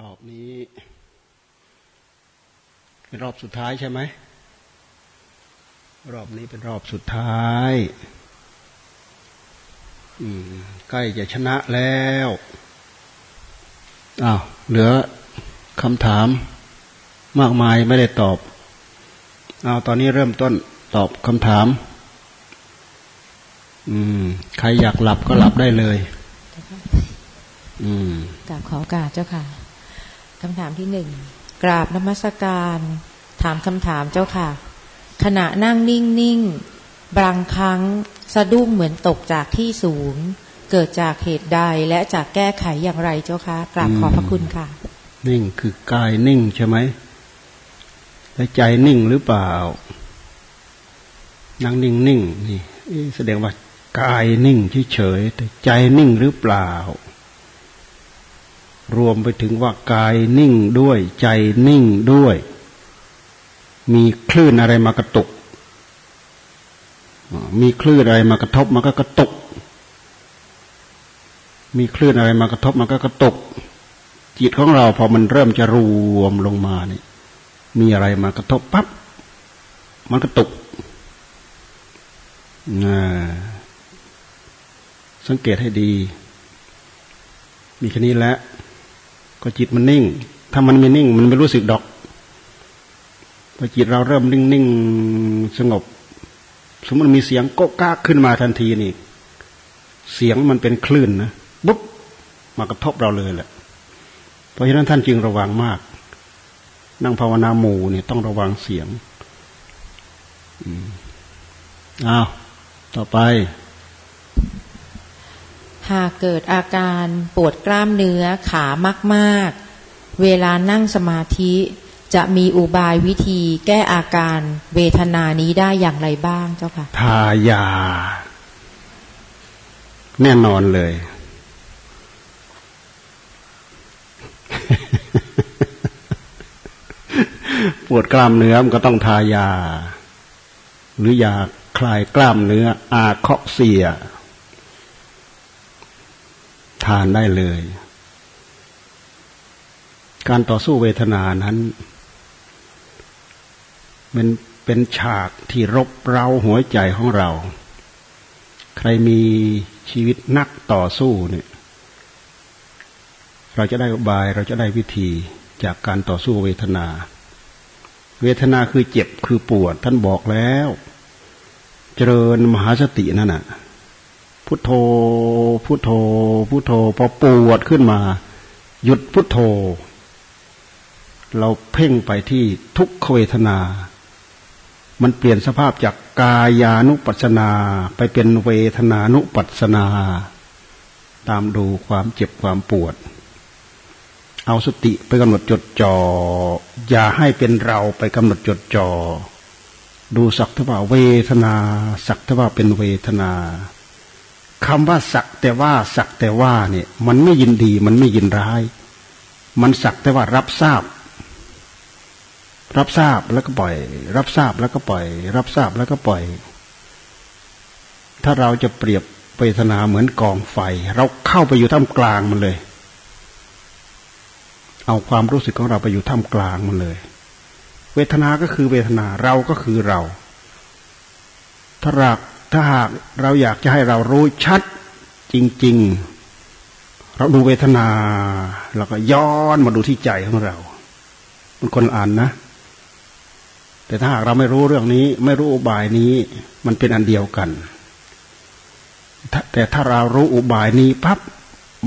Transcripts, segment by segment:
รอบนี้เป็นรอบสุดท้ายใช่ไหม รอบนี้เป็นรอบสุดท้ายใกล้จะชนะแล้วอ้าวเหลือคำถามมากมายไม่ได้ตอบเอาตอนนี้เริ่มต้นตอบคำถาม อืม ใครอยากหลับก็หลับได้เลย อืมกราบขอการเจ้าค่ะ คำถามที่หนึ่งกราบนมัสการ ถามคำถามเจ้าค่ะ ขณะนั่งนิ่งนิ่งบางครั้งสะดุ้งเหมือนตกจากที่สูง เกิดจากเหตุใดและจากแก้ไขอย่างไรเจ้าคะกราบขอบพระคุณค่ะ นิ่งคือกายนิ่งใช่ไหมและใจนิ่งหรือเปล่า นั่งนิ่งนิ่งนี่แสดงว่ากายนิ่งเฉยแต่ใจนิ่งหรือเปล่า รวมไปถึงว่ากายนิ่งด้วย ใจนิ่งด้วย มีคลื่นอะไรมากระตุก มีคลื่นอะไรมากระทบมันก็กระตุก มีคลื่นอะไรมากระทบมันก็กระตุก จิตของเราพอมันเริ่มจะรวมลงมาเนี่ยมีอะไรมากระทบปั๊บมันกระตุกนะสังเกตให้ดี มีแค่นี้แหละ ก็จิตมันนิ่ง ถ้ามันไม่นิ่ง มันไม่รู้สึกดอกพอจิตเราเริ่มนิ่งนิ่งสงบ สมมติมีเสียงโก๊กก้าขึ้นมาทันทีนี่ เสียงมันเป็นคลื่นนะบุ๊บมากระทบเราเลยแหละ เพราะฉะนั้นท่านจึงระวังมาก นั่งภาวนาหมู่เนี่ยต้องระวังเสียงอ้าวต่อไป หากเกิดอาการปวดกล้ามเนื้อขามากๆ เวลานั่งสมาธิจะมีอุบายวิธีแก้อาการเวทนานี้ได้อย่างไรบ้างเจ้าค่ะ ทายา แน่นอนเลย ปวดกล้ามเนื้อมันก็ต้องทายา หรือยาคลายกล้ามเนื้ออาเคาะเสีย ทานได้เลย การต่อสู้เวทนานั้นมันเป็นฉากที่รบเร้าหัวใจของเรา ใครมีชีวิตนักต่อสู้เนี่ย เราจะได้บายเราจะได้วิธีจากการต่อสู้เวทนา เวทนาคือเจ็บคือปวดท่านบอกแล้ว เจริญมหาสตินั่นน่ะ พุทโธ พุทโธ พุทโธ พอปวดขึ้นมา หยุดพุทโธ เราเพ่งไปที่ทุกขเวทนา มันเปลี่ยนสภาพจากกายานุปัสนา ไปเป็นเวทนานุปัสนา ตามดูความเจ็บความปวด เอาสติไปกำหนดจดจอ่อ อย่าให้เป็นเราไปกำหนดจดจอ่อ ดูสักทว่าเวทนา สักทว่าเป็นเวทนา คำว่าสักแต่ว่าสักแต่ว่าเนี่ย มันไม่ยินดี มันไม่ยินร้าย มันสักแต่ว่ารับทราบ รับทราบแล้วก็ปล่อย รับทราบแล้วก็ปล่อย รับทราบแล้วก็ปล่อย ถ้าเราจะเปรียบเวทนาเหมือนกองไฟ เราเข้าไปอยู่ท่ามกลางมันเลย เอาความรู้สึกของเราไปอยู่ท่ามกลางมันเลย เวทนาก็คือเวทนาเราก็คือเราถ้าหาก ถ้าหากเราอยากจะให้เรารู้ชัดจริง ๆ เราดูเวทนาเราก็ย้อนมาดูที่ใจของเรามันคนอ่านนะ แต่ถ้าหากเราไม่รู้เรื่องนี้ ไม่รู้อุบายนี้ มันเป็นอันเดียวกัน แต่ถ้าเรารู้อุบายนี้ปั๊บ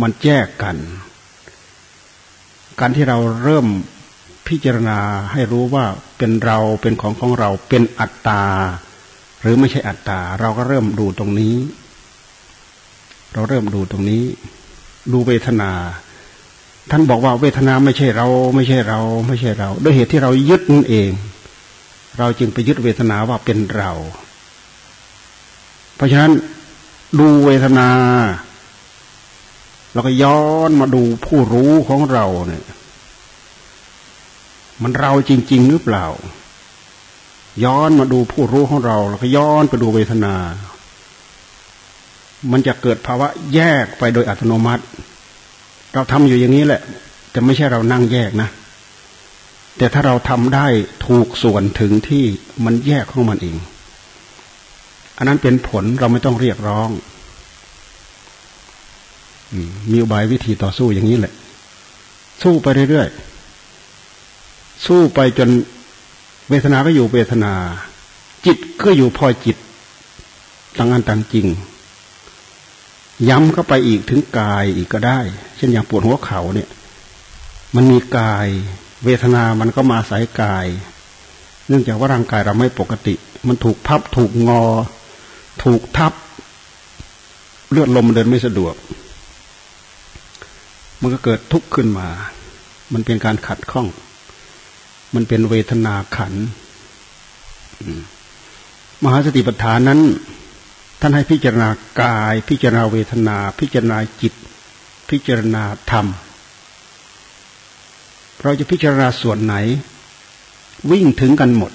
มันแยกกัน การที่เราเริ่มพิจารณาให้รู้ว่าเป็นเราเป็นของของเราเป็นอัตตา หรือไม่ใช่อัตตา เราก็เริ่มดูตรงนี้ เราเริ่มดูตรงนี้ ดูเวทนา ท่านบอกว่าเวทนาไม่ใช่เรา ไม่ใช่เรา ไม่ใช่เรา ด้วยเหตุที่เรายึดนั่นเอง เราจึงไปยึดเวทนาว่าเป็นเรา เพราะฉะนั้นดูเวทนาเราก็ย้อนมาดูผู้รู้ของเราเนี่ย มันเราจริง ๆ หรือเปล่า ย้อนมาดูผู้รู้ของเราแล้วก็ย้อนไปดูเวทนา มันจะเกิดภาวะแยกไปโดยอัตโนมัติ เราทำอยู่อย่างนี้แหละ แต่ไม่ใช่เรานั่งแยกนะ แต่ถ้าเราทำได้ถูกส่วนถึงที่มันแยกของมันเอง อันนั้นเป็นผลเราไม่ต้องเรียกร้องมีอุบายวิธีต่อสู้อย่างนี้แหละ สู้ไปเรื่อยๆ สู้ไปจน เวทนาก็อยู่เวทนา จิตก็อยู่พอจิตต่างอันต่างจริง ย้ำเข้าไปอีกถึงกายอีกก็ได้ เช่นอย่างปวดหัวเข่าเนี่ย มันมีกาย เวทนามันก็มาอายกาย เนื่องจากว่าร่างกายเราไม่ปกติ มันถูกพับถูกงอ ถูกทับ เลือดลมเดินไม่สะดวก มันก็เกิดทุกข์ขึ้นมา มันเป็นการขัดข้อง มันเป็นเวทนาขัน มหาสติปัฏฐานนั้น ท่านให้พิจารณากาย พิจารณาเวทนา พิจารณาจิต พิจารณาธรรม เราจะพิจารณาส่วนไหน วิ่งถึงกันหมด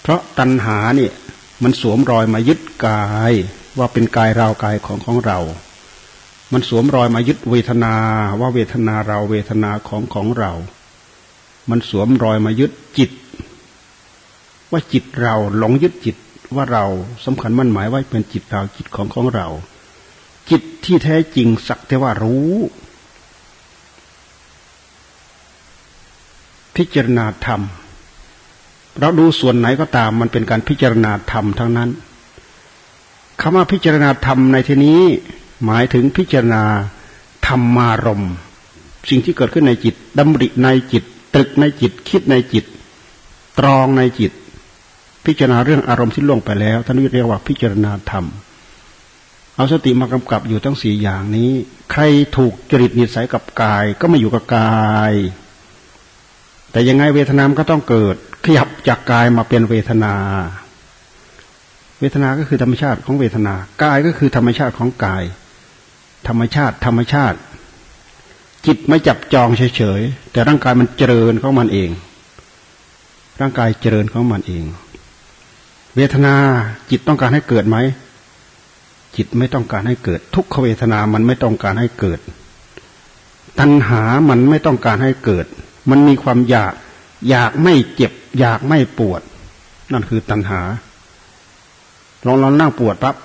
เพราะตัณหาเนี่ย มันสวมรอยมายึดกายว่าเป็นกายเรากายของของเรามันสวมรอยมายึดเวทนาว่าเวทนาเราเวทนาของของเรา มันสวมรอยมายึดจิต ว่าจิตเราหลงยึดจิตว่าเราสำคัญมั่นหมายว่าเป็นจิตเราจิตของของเรา จิตที่แท้จริงสักแต่ว่ารู้ พิจารณาธรรม เราดูส่วนไหนก็ตาม มันเป็นการพิจารณาธรรมทั้งนั้นคำว่าพิจารณาธรรมในที่นี้ หมายถึงพิจารณาธรรมารม สิ่งที่เกิดขึ้นในจิตดำริในจิต ตรึกในจิตคิดในจิต ตรองในจิต พิจารณาเรื่องอารมณ์ที่ล่วงไปแล้วท่านเรียกว่าพิจารณาธรรม เอาสติมากำกับอยู่ทั้งสี่อย่างนี้ ใครถูกจริตนิสัยกับกาย ก็มาอยู่กับกาย แต่ยังไงเวทนามก็ต้องเกิด ขยับจากกายมาเป็นเวทนา เวทนาก็คือธรรมชาติของเวทนากายก็คือธรรมชาติของกาย ธรรมชาติ ธรรมชาติ จิตไม่จับจองเฉยๆ แต่ร่างกายมันเจริญของมันเอง ร่างกายเจริญของมันเอง เวทนาจิตต้องการให้เกิดไหม จิตไม่ต้องการให้เกิด ทุกขเวทนามันไม่ต้องการให้เกิด ตัณหามันไม่ต้องการให้เกิด มันมีความอยาก อยากไม่เจ็บ อยากไม่ปวด นั่นคือตัณหา ลองลองนั่งปวดปั๊บ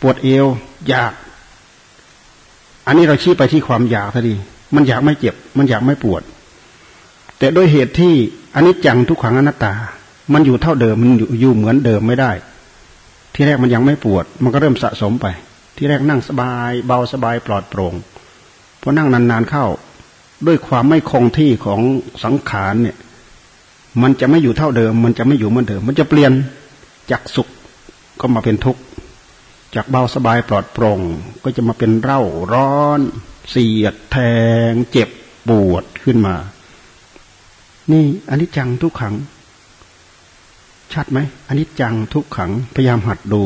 ปวดเอว อยาก อันนี้เราชี้ไปที่ความอยากที มันอยากไม่เจ็บ มันอยากไม่ปวด แต่โดยเหตุที่อันนี้จังทุกขังอนัตตา มันอยู่เท่าเดิมมันอยู่เหมือนเดิมไม่ได้ ที่แรกมันยังไม่ปวด มันก็เริ่มสะสมไป ที่แรกนั่งสบาย เบาสบายปลอดโปร่งพอนั่งนานๆเข้า ด้วยความไม่คงที่ของสังขารเนี่ย มันจะไม่อยู่เท่าเดิม มันจะไม่อยู่เหมือนเดิม มันจะเปลี่ยนจากสุขก็มาเป็นทุกข์จากเบาสบายปลอดโปร่งก็จะมาเป็นเร่าร้อน เสียดแทง เจ็บปวดขึ้นมา นี่อันนี้จังทุกขัง ชัดไหมอันนี้จังทุกขัง พยายามหัดดู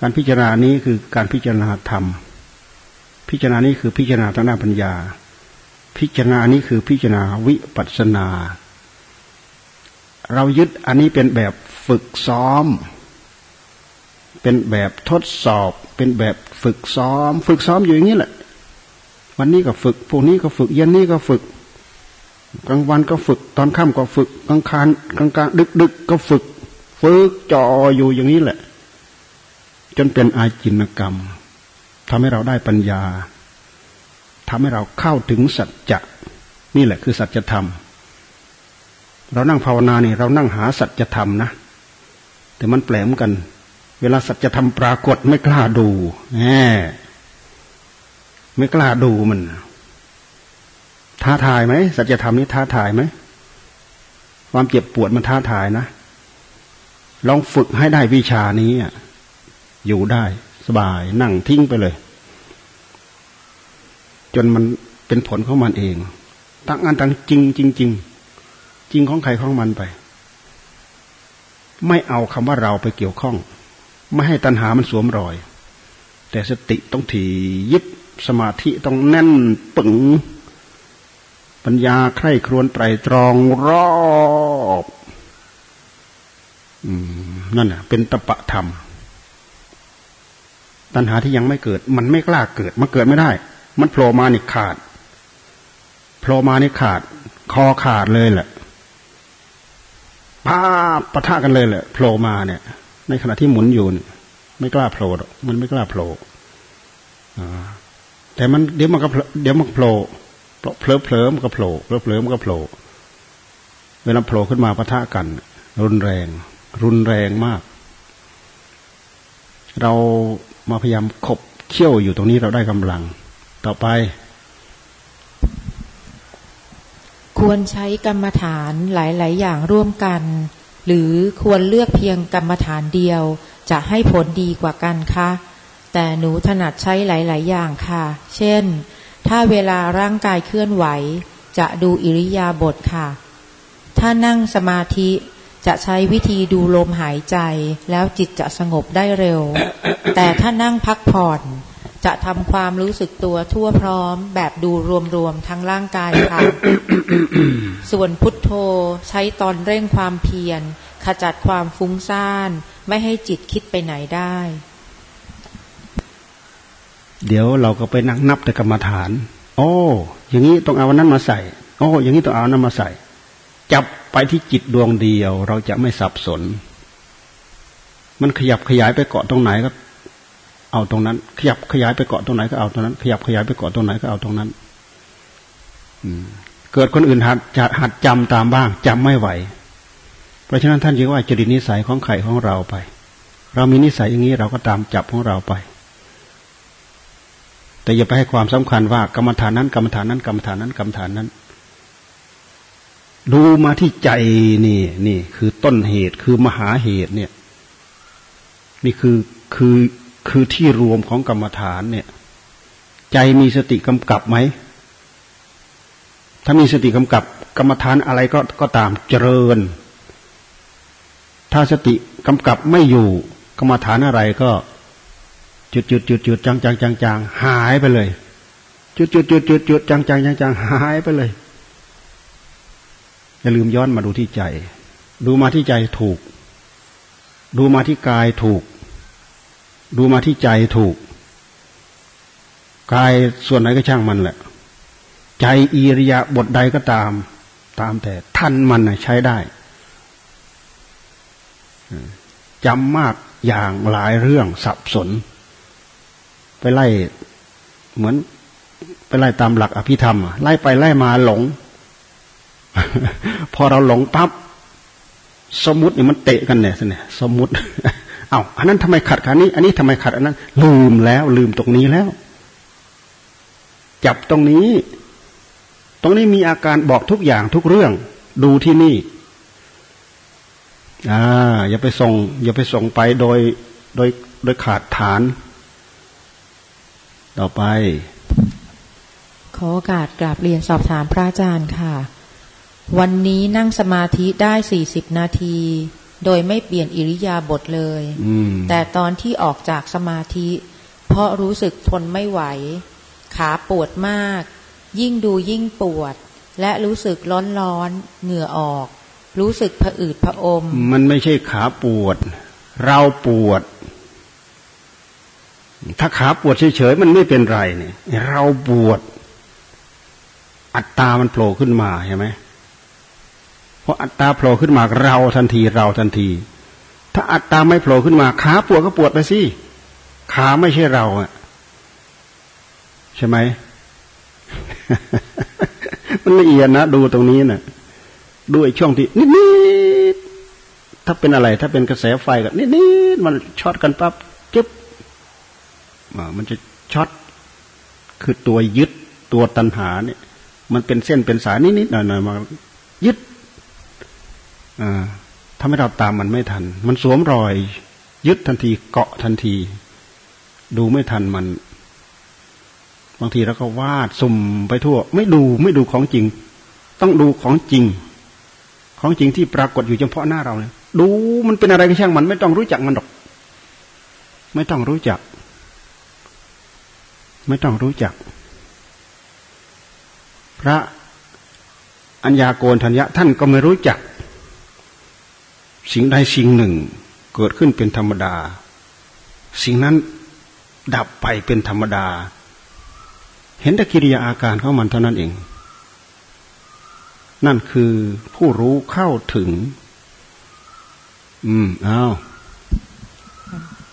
การพิจารณานี้คือการพิจารณาธรรม พิจารณานี้คือพิจารณาทางด้านปัญญา พิจารณานี้คือพิจารณาวิปัสสนา เรายึดอันนี้เป็นแบบฝึกซ้อม เป็นแบบทดสอบ เป็นแบบฝึกซ้อม ฝึกซ้อมอยู่อย่างนี้แหละ วันนี้ก็ฝึกพวกนี้ก็ฝึกเย็นนี้ก็ฝึก กลางวันก็ฝึก ตอนค่ำก็ฝึกกลางคานกลางกลางดึกดึกก็ฝึก ฝึกจ่ออยู่อย่างนี้แหละ จนเป็นอาจินกรรมทำให้เราได้ปัญญาทำให้เราเข้าถึงสัจจะนี่แหละคือสัจธรรม เรานั่งภาวนาเนี่ยเรานั่งหาสัจธรรมนะ แต่มันแปลกเหมือนกัน เวลาสัจธรรมปรากฏไม่กล้าดูแหมไม่กล้าดูมัน ท้าทายไหมสัจธรรมนี้ท้าทายไหมความเจ็บปวดมันท้าทายนะลองฝึกให้ได้วิชานี้อยู่ได้สบายนั่งทิ้งไปเลย จนมันเป็นผลของมันเอง ตั้งอันตั้งจริงจริงจริงจริงของใครของมันไป ไม่เอาคำว่าเราไปเกี่ยวข้อง ไม่ให้ตัณหามันสวมรอย แต่สติต้องถี่ยึดสมาธิต้องแน่นปึงปัญญาใคร่ครวญไตรตรองรอบนั่นน่ะ เป็นตปะธรรม ตัณหาที่ยังไม่เกิด มันไม่กล้าเกิด มันเกิดไม่ได้ มันโผล่มานี่ขาดโผล่มานี่ขาด คอขาดเลยแหละพาปะทะกันเลยแหละโผล่มาเนี่ย ในขณะที่หมุนอยู่ไม่กล้าโผล่มันไม่กล้าโผล่แต่มันเดี๋ยวมันก็เดี๋ยวมันโผล่เพลอเพลอมันก็โผล่เพลอเพลอมันก็โผล่เวลาโผล่ขึ้นมาปะทะกัน รุนแรง รุนแรงมาก เรามาพยายามขบเขี้ยวอยู่ตรงนี้เราได้กำลัง ต่อไป ควรใช้กรรมฐานหลาย ๆ อย่างร่วมกัน หรือควรเลือกเพียงกรรมฐานเดียว จะให้ผลดีกว่ากันคะ แต่หนูถนัดใช้หลาย ๆ อย่างค่ะ เช่น ถ้าเวลาร่างกายเคลื่อนไหว จะดูอิริยาบถค่ะ ถ้านั่งสมาธิจะใช้วิธีดูลมหายใจแล้วจิตจะสงบได้เร็ว แต่ถ้านั่งพักผ่อน จะทำความรู้สึกตัวทั่วพร้อม แบบดูรวมๆทั้งร่างกายค่ะ ส่วนพุทโธใช้ตอนเร่งความเพียร ขจัดความฟุ้งซ่าน ไม่ให้จิตคิดไปไหนได้ เดี๋ยวเราก็ไปนั่งนับแต่กรรมฐาน โอ้ อย่างนี้ต้องเอาวันนั้นมาใส่ โอ้ อย่างนี้ต้องเอานั้นมาใส่ จับไปที่จิตดวงเดียว เราจะไม่สับสน มันขยับขยายไปเกาะตรงไหนก็ เอาตรงนั้น ขยับขยายไปเกาะตรงไหนก็เอาตรงนั้น ขยับขยายไปเกาะตรงไหนก็เอาตรงนั้นเกิดคนอื่นหัดจะหัดจำตามบ้างจำไม่ไหว เพราะฉะนั้นท่านจึงว่าจริตนิสัยของไข่ของเราไป เรามีนิสัยอย่างนี้เราก็ตามจับของเราไป แต่อย่าไปให้ความสำคัญว่ากรรมฐานนั้นกรรมฐานนั้นกรรมฐานนั้นกรรมฐานนั้นดูมาที่ใจนี่นี่ คือต้นเหตุคือมหาเหตุเนี่ย นี่คือคือ คือที่รวมของกรรมฐานเนี่ย ใจมีสติกำกับไหม ถ้ามีสติกำกับกรรมฐานอะไรก็ก็ตามเจริญ ถ้าสติกำกับไม่อยู่กรรมฐานอะไรก็จุดจุดจุดจุดจางจางจางจางหายไปเลย จุดจุดจุดจุดจุดจางจางจางจางหายไปเลยอย่าลืมย้อนมาดูที่ใจ ดูมาที่ใจถูก ดูมาที่กายถูก ดูมาที่ใจถูก กายส่วนไหนก็ช่างมันแหละ ใจอิริยาบทใดก็ตาม ตามแต่ท่านมันใช้ได้จำมากอย่างหลายเรื่องสับสน ไปไล่เหมือน ไปไล่ตามหลักอภิธรรม ไล่ไปไล่มาหลง พอเราหลงปั๊บสมมตินี่มันเตะกันเนี่ยสิเนี่ยสมมติ เอา้าอันนั้นทำไมขัดขันนี้ อันนี้ทำไมขัดอันนั้น ลืมแล้ว ลืมตรงนี้แล้ว จับตรงนี้ ตรงนี้มีอาการบอกทุกอย่างทุกเรื่อง ดูที่นี่ อ่า อย่าไปส่ง อย่าไปส่งไปโดย โดยโดยขาดฐาน ต่อไป ขอโอกาสกราบเรียนสอบถามพระอาจารย์ค่ะ วันนี้นั่งสมาธิได้สี่สิบนาที โดยไม่เปลี่ยนอิริยาบถเลยแต่ตอนที่ออกจากสมาธิ เพราะรู้สึกทนไม่ไหว ขาปวดมาก ยิ่งดูยิ่งปวด และรู้สึกร้อนร้อนเหงื่อออก รู้สึกผะอืดผะอม มันไม่ใช่ขาปวด เราปวด ถ้าขาปวดเฉยๆมันไม่เป็นไรเนี่ย เราปวด อัตตามันโผล่ขึ้นมาใช่ไหม พราะอัตตาโผล่ขึ้นมาเราทันทีเราทันที ถ้าอัตตาไม่โผล่ขึ้นมาขาปวดก็ปวดไปสิขาไม่ใช่เราอะใช่ไหมมันละเอียดนะดูตรงนี้นะ่ะ ด้วยช่วงที่นิดๆถ้าเป็นอะไร ถ้าเป็นกระแสไฟก็นิดๆมันช็อตกันปั๊บจึ๊บมันจะช็อตคือตัวยึดตัวตันหาเนี่ย มันเป็นเส้นเป็นสายนิดๆหน่อยๆมายึด ทำให้เราตามมันไม่ทัน มันสวมรอย ยึดทันทีเกาะทันที ดูไม่ทันมัน บางทีเราก็วาดสุ่มไปทั่ว ไม่ดูไม่ดูของจริง ต้องดูของจริง ของจริงที่ปรากฏอยู่เฉพาะหน้าเราเลยดูมันเป็นอะไรก็ช่างมันไม่ต้องรู้จักมันหรอก ไม่ต้องรู้จัก ไม่ต้องรู้จัก พระอัญญาโกณทัญญะท่านก็ไม่รู้จัก สิ่งใดสิ่งหนึ่งเกิดขึ้นเป็นธรรมดา สิ่งนั้นดับไปเป็นธรรมดา เห็นแต่กิริยาอาการของมันเท่านั้นเอง นั่นคือผู้รู้เข้าถึง อืมอ้าว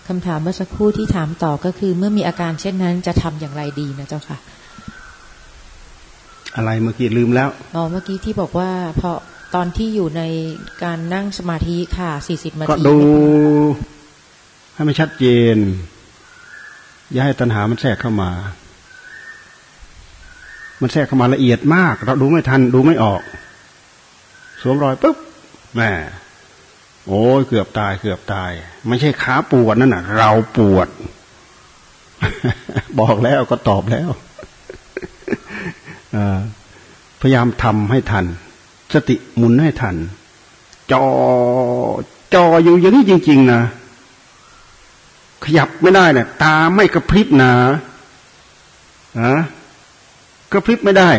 คำถามเมื่อสักครู่ที่ถามต่อก็คือ เมื่อมีอาการเช่นนั้นจะทำอย่างไรดีนะเจ้าค่ะ อะไรเมื่อกี้ลืมแล้วอ๋อเมื่อกี้ที่บอกว่าพอ ตอนที่อยู่ในการนั่งสมาธิค่ะสี่สิบนาทีก็ดู ให้มันชัดเจน อย่าให้ตัณหามันแทรกเข้ามา มันแทรกเข้ามาละเอียดมาก เราดูไม่ทัน ดูไม่ออกสวมรอยปุ๊บแหมโอ้ยเกือบตายเกือบตาย ไม่ใช่ขาปวดนั่นน่ะ เราปวด บอกแล้วก็ตอบแล้วพยายามทำให้ทัน สติหมุนให้ทัน จอจออยู่อย่างนี้จริง ๆ นะ ขยับไม่ได้นี่ยตาไม่กระพริบนะอะกระพริบไม่ได้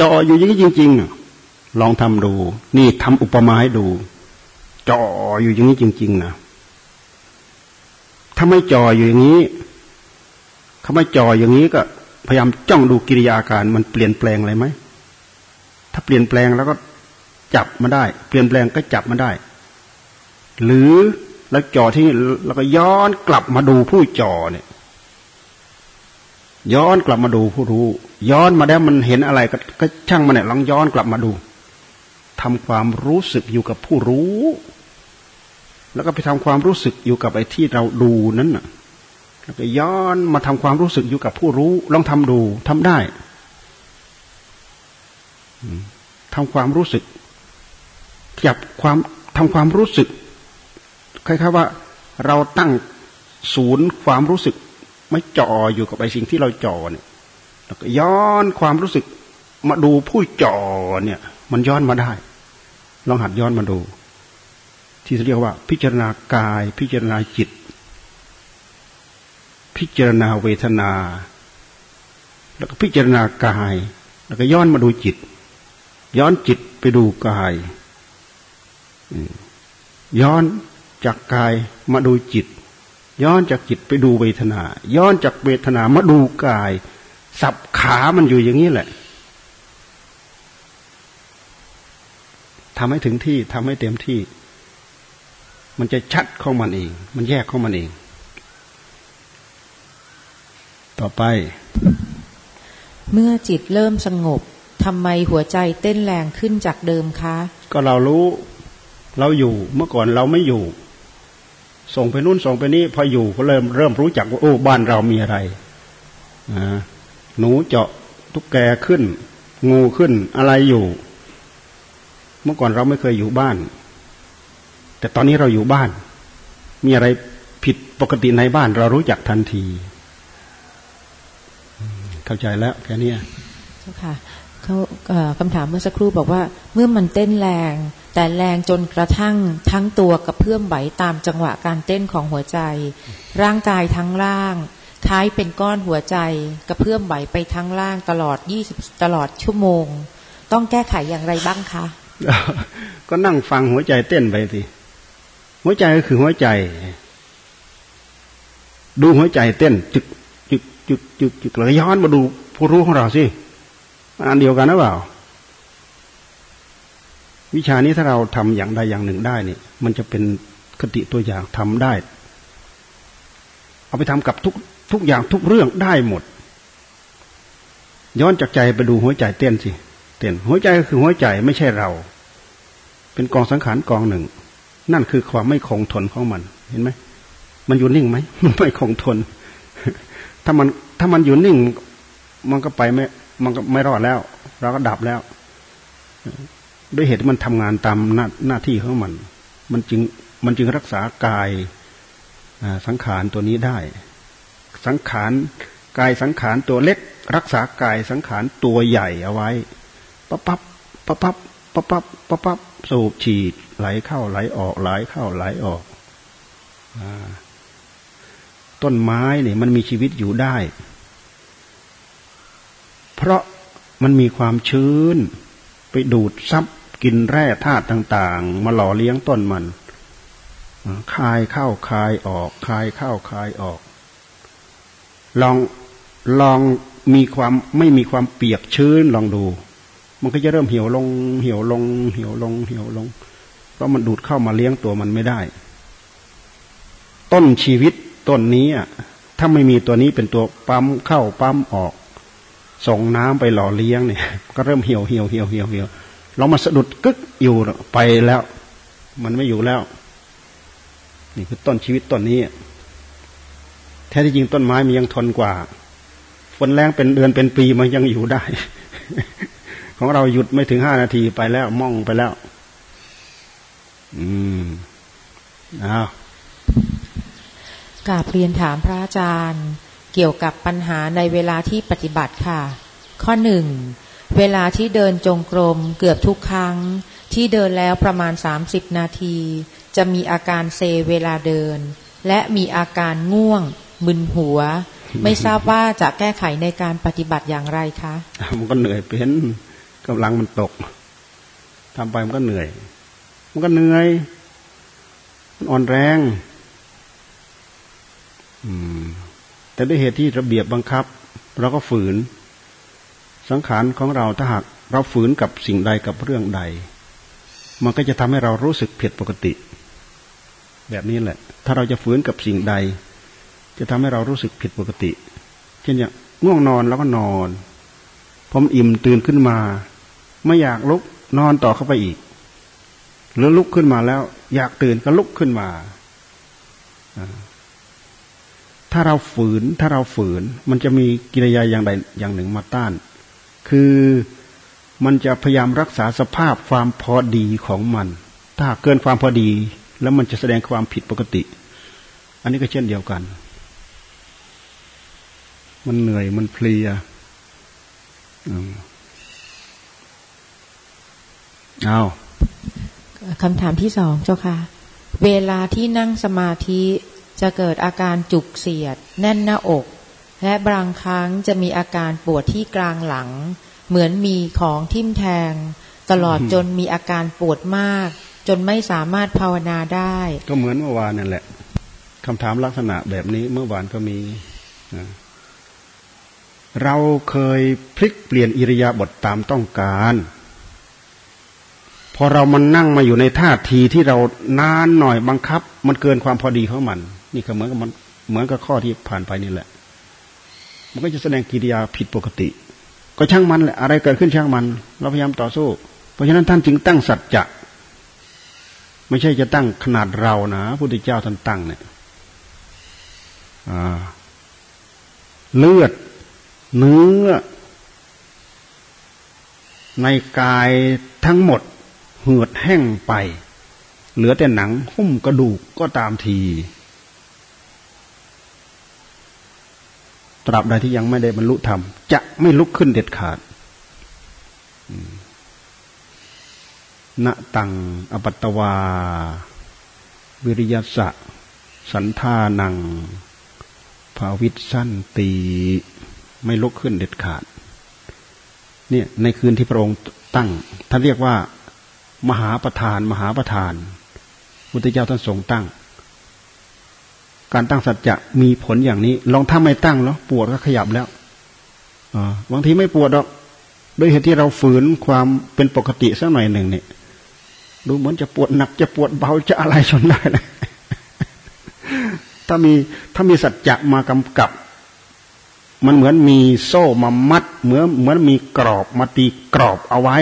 จออยู่อย่างนี้จริง ๆ ลองทำดู นี่ทำอุปมาให้ดูจ่ออยู่อย่างนี้จริง ๆ นะถ้าไม่จ่ออยู่อย่างนี้ถ้าไม่จ่ออย่างนี้ก็พยายามจ้องดูกิริยาการมันเปลี่ยนแปลงอะไรไหม ถ้าเปลี่ยนแปลงแล้วก็จับมาได้ เปลี่ยนแปลงก็จับมาได้ หรือแล้วจ่อที่แล้วก็ย้อนกลับมาดูผู้จ่อเนี่ย ย้อนกลับมาดูผู้รู้ ย้อนมาแล้วมันเห็นอะไรก็ก็ช่างมันเนี่ยลองย้อนกลับมาดูทำความรู้สึกอยู่กับผู้รู้ แล้วก็ไปทำความรู้สึกอยู่กับไอ้ที่เราดูนั้นน่ะแล้วก็ย้อนมาทำความรู้สึกอยู่กับผู้รู้ ลองทำดูทำได้ ทำความรู้สึกจับความทำความรู้สึกคล้ายๆว่า เราตั้งศูนย์ความรู้สึก ไม่จ่ออยู่กับไอ้สิ่งที่เราจ่อเนี่ยแล้วก็ย้อนความรู้สึก มาดูผู้จ่อเนี่ย มันย้อนมาได้ ลองหัดย้อนมาดู ที่เรียกว่า พิจารณากาย พิจารณาจิต พิจารณาเวทนา แล้วก็พิจารณากาย แล้วก็ย้อนมาดูจิต ย้อนจิตไปดูกายย้อนจากกายมาดูจิต ย้อนจากจิตไปดูเวทนา ย้อนจากเวทนามาดูกาย สับขามันอยู่อย่างนี้แหละทำให้ถึงที่ทำให้เต็มที่ มันจะชัดของมันเอง มันแยกของมันเอง ต่อไป เมื่อจิตเริ่มสงบ ทำไมหัวใจเต้นแรงขึ้นจากเดิมคะ ก็เรารู้เราอยู่เมื่อก่อนเราไม่อยู่ ส่งไปนู่นส่งไปนี่พออยู่ก็เริ่มเริ่มรู้จักว่าโอ้บ้านเรามีอะไรหนูเจาะทุกแกขึ้น งูขึ้นอะไรอยู่ เมื่อก่อนเราไม่เคยอยู่บ้าน แต่ตอนนี้เราอยู่บ้าน มีอะไรผิดปกติในบ้านเรารู้จักทันที เข้าใจแล้วแค่นี้เจ้าค่ะ เขาคำถามเมื่อสักครู่บอกว่า เมื่อมันเต้นแรง แต่แรงจนกระทั่งทั้งตัวกับเพื่อมไหวตามจังหวะการเต้นของหัวใจ ร่างกายทั้งล่างคล้ายเป็นก้อนหัวใจกระเพื่อมไหวไปทั้งล่างตลอดยี่สิบตลอดชั่วโมง ต้องแก้ไขอย่างไรบ้างคะ ก็นั่งฟังหัวใจเต้นไปสิหัวใจก็คือหัวใจ ดูหัวใจเต้นจึกจึกจึกจึกจึกแล้วย้อนมาดูผู้รู้ของเราสิ อันเดียวกันหรือเปล่า วิชานี้ถ้าเราทำอย่างใดอย่างหนึ่งได้เนี่ย มันจะเป็นคติตัวอย่างทำได้ เอาไปทำกับทุกทุกอย่างทุกเรื่องได้หมด ย้อนจากใจไปดูหัวใจเต้นสิเต้นหัวใจก็คือหัวใจไม่ใช่เรา เป็นกองสังขารกองหนึ่ง นั่นคือความไม่คงทนของมัน เห็นไหมมันอยู่นิ่งไหมมันไม่คงทน ถ้ามันถ้ามันอยู่นิ่ง มันก็ไปไม่ มันก็ไม่รอดแล้ว เราก็ดับแล้ว ด้วยเหตุที่มันทำงานตามหน้าหน้าที่ของมัน มันจึงมันจึงรักษากายสังขารตัวนี้ได้ สังขารกายสังขารตัวเล็ก รักษากายสังขารตัวใหญ่เอาไว้ปั๊บปั๊บปั๊บปั๊บปั๊บปั๊บปั๊บปั๊บสูบฉีดไหลเข้าไหลออกไหลเข้าไหลออกต้นไม้เนี่ยมันมีชีวิตอยู่ได้ ราะมันมีความชื้น ไปดูดซับกินแร่ธาตุต่าง ๆ มาหล่อเลี้ยงต้นมันคายเข้าคายออกคายเข้าคายออก ลองลองมีความไม่มีความเปียกชื้นลองดู มันก็จะเริ่มเหี่ยวลง เหี่ยวลง เหี่ยวลง เหี่ยวลง เพราะมันดูดเข้ามาเลี้ยงตัวมันไม่ได้ ต้นชีวิตต้นนี้ถ้าไม่มีตัวนี้เป็นตัวปั๊มเข้าปั๊มออก ส่งน้ำไปหล่อเลี้ยงเนี่ย ก็เริ่มเหี่ยวเหี่ยวเหี่ยวเหี่ยวเหี่ยวเรามาสะดุดกึกอยู่ไปแล้ว มันไม่อยู่แล้ว นี่คือต้นชีวิตต้นนี้ แท้ที่จริงต้นไม้มันยังทนกว่าฝนแรงเป็นเดือนเป็นปีมันยังอยู่ได้ ของเราหยุดไม่ถึงห้านาทีไปแล้วม่องไปแล้ว อืมอ้าวกาบเรียนถามพระอาจารย์ เกี่ยวกับปัญหาในเวลาที่ปฏิบัติค่ะ ข้อหนึ่งเวลาที่เดินจงกรมเกือบทุกครั้ง ที่เดินแล้วประมาณสามสิบนาที จะมีอาการเซเวลาเดิน และมีอาการง่วง มึนหัว ไม่ทราบว่าจะแก้ไขในการปฏิบัติอย่างไรคะมันก็เหนื่อยเป็นกำลังมันตกทำไปมันก็เหนื่อย มันก็เหนื่อยมันอ่อนแรง อืม แต่ด้วยเหตุที่ระเบียบบังคับ เราก็ฝืน สังขารของเราถ้าหากเราฝืนกับสิ่งใดกับเรื่องใด มันก็จะทำให้เรารู้สึกผิดปกติ แบบนี้แหละ ถ้าเราจะฝืนกับสิ่งใด จะทำให้เรารู้สึกผิดปกติ เช่นอย่างง่วงนอนแล้วก็นอน ผมอิ่มตื่นขึ้นมา ไม่อยากลุกนอนต่อเข้าไปอีก หรือลุกขึ้นมาแล้ว อยากตื่นก็ลุกขึ้นมา ถ้าเราฝืนถ้าเราฝืน มันจะมีกิริยาอย่างใดอย่างหนึ่งมาต้าน คือมันจะพยายามรักษาสภาพความพอดีของมัน ถ้าเกินความพอดีแล้วมันจะแสดงความผิดปกติ อันนี้ก็เช่นเดียวกัน มันเหนื่อยมันเพลียเอาคำถามที่สองเจ้าค่ะ เวลาที่นั่งสมาธิ จะเกิดอาการจุกเสียด แน่นหน้าอก และบางครั้งจะมีอาการปวดที่กลางหลัง เหมือนมีของทิ่มแทง ตลอดจนมีอาการปวดมาก จนไม่สามารถภาวนาได้ ก็เหมือนเมื่อวานนั่นแหละคำถามลักษณะแบบนี้เมื่อวานก็มีเราเคยพลิกเปลี่ยนอิริยาบถตามต้องการ พอเรามันนั่งมาอยู่ในท่าทีที่เรานานหน่อยบังคับ มันเกินความพอดีของมัน นี่ก็เหมือนกับมันเหมือนกับข้อที่ผ่านไปนี่แหละ มันก็จะแสดงกิริยาผิดปกติ ก็ช่างมันแหละอะไรเกิดขึ้นช่างมัน เราพยายามต่อสู้ เพราะฉะนั้นท่านจึงตั้งสัจจะไม่ใช่จะตั้งขนาดเรานะพระพุทธเจ้าท่านตั้งเนี่ยเลือด เนื้อ ในกายทั้งหมด เหือดแห้งไป เหลือแต่หนังหุ้มกระดูกก็ตามที ตราบใดที่ยังไม่ได้บรรลุธรรม จะไม่ลุกขึ้นเด็ดขาดณตังอปัตตวา วิริยสะ สันธานัง ภาวิสั้นตี ไม่ลุกขึ้นเด็ดขาด เนี่ย ในคืนที่พระองค์ตั้ง ท่านเรียกว่า มหาประธาน มหาประธานพุทธเจ้าท่านทรงตั้ง การตั้งสัจจะมีผลอย่างนี้ ลองถ้าไม่ตั้งแล้วปวดก็ขยับแล้วบางทีไม่ปวดหรอกโดยเหตุที่เราฝืนความเป็นปกติสักหน่อยหนึ่งเนี่ย ดูเหมือนจะปวดหนักจะปวดเบาจะอะไรชนได้เลยถ้ามีถ้ามีสัจจะมากำกับ มันเหมือนมีโซ่มามัด เหมือนเหมือนมีกรอบมาตีกรอบเอาไว้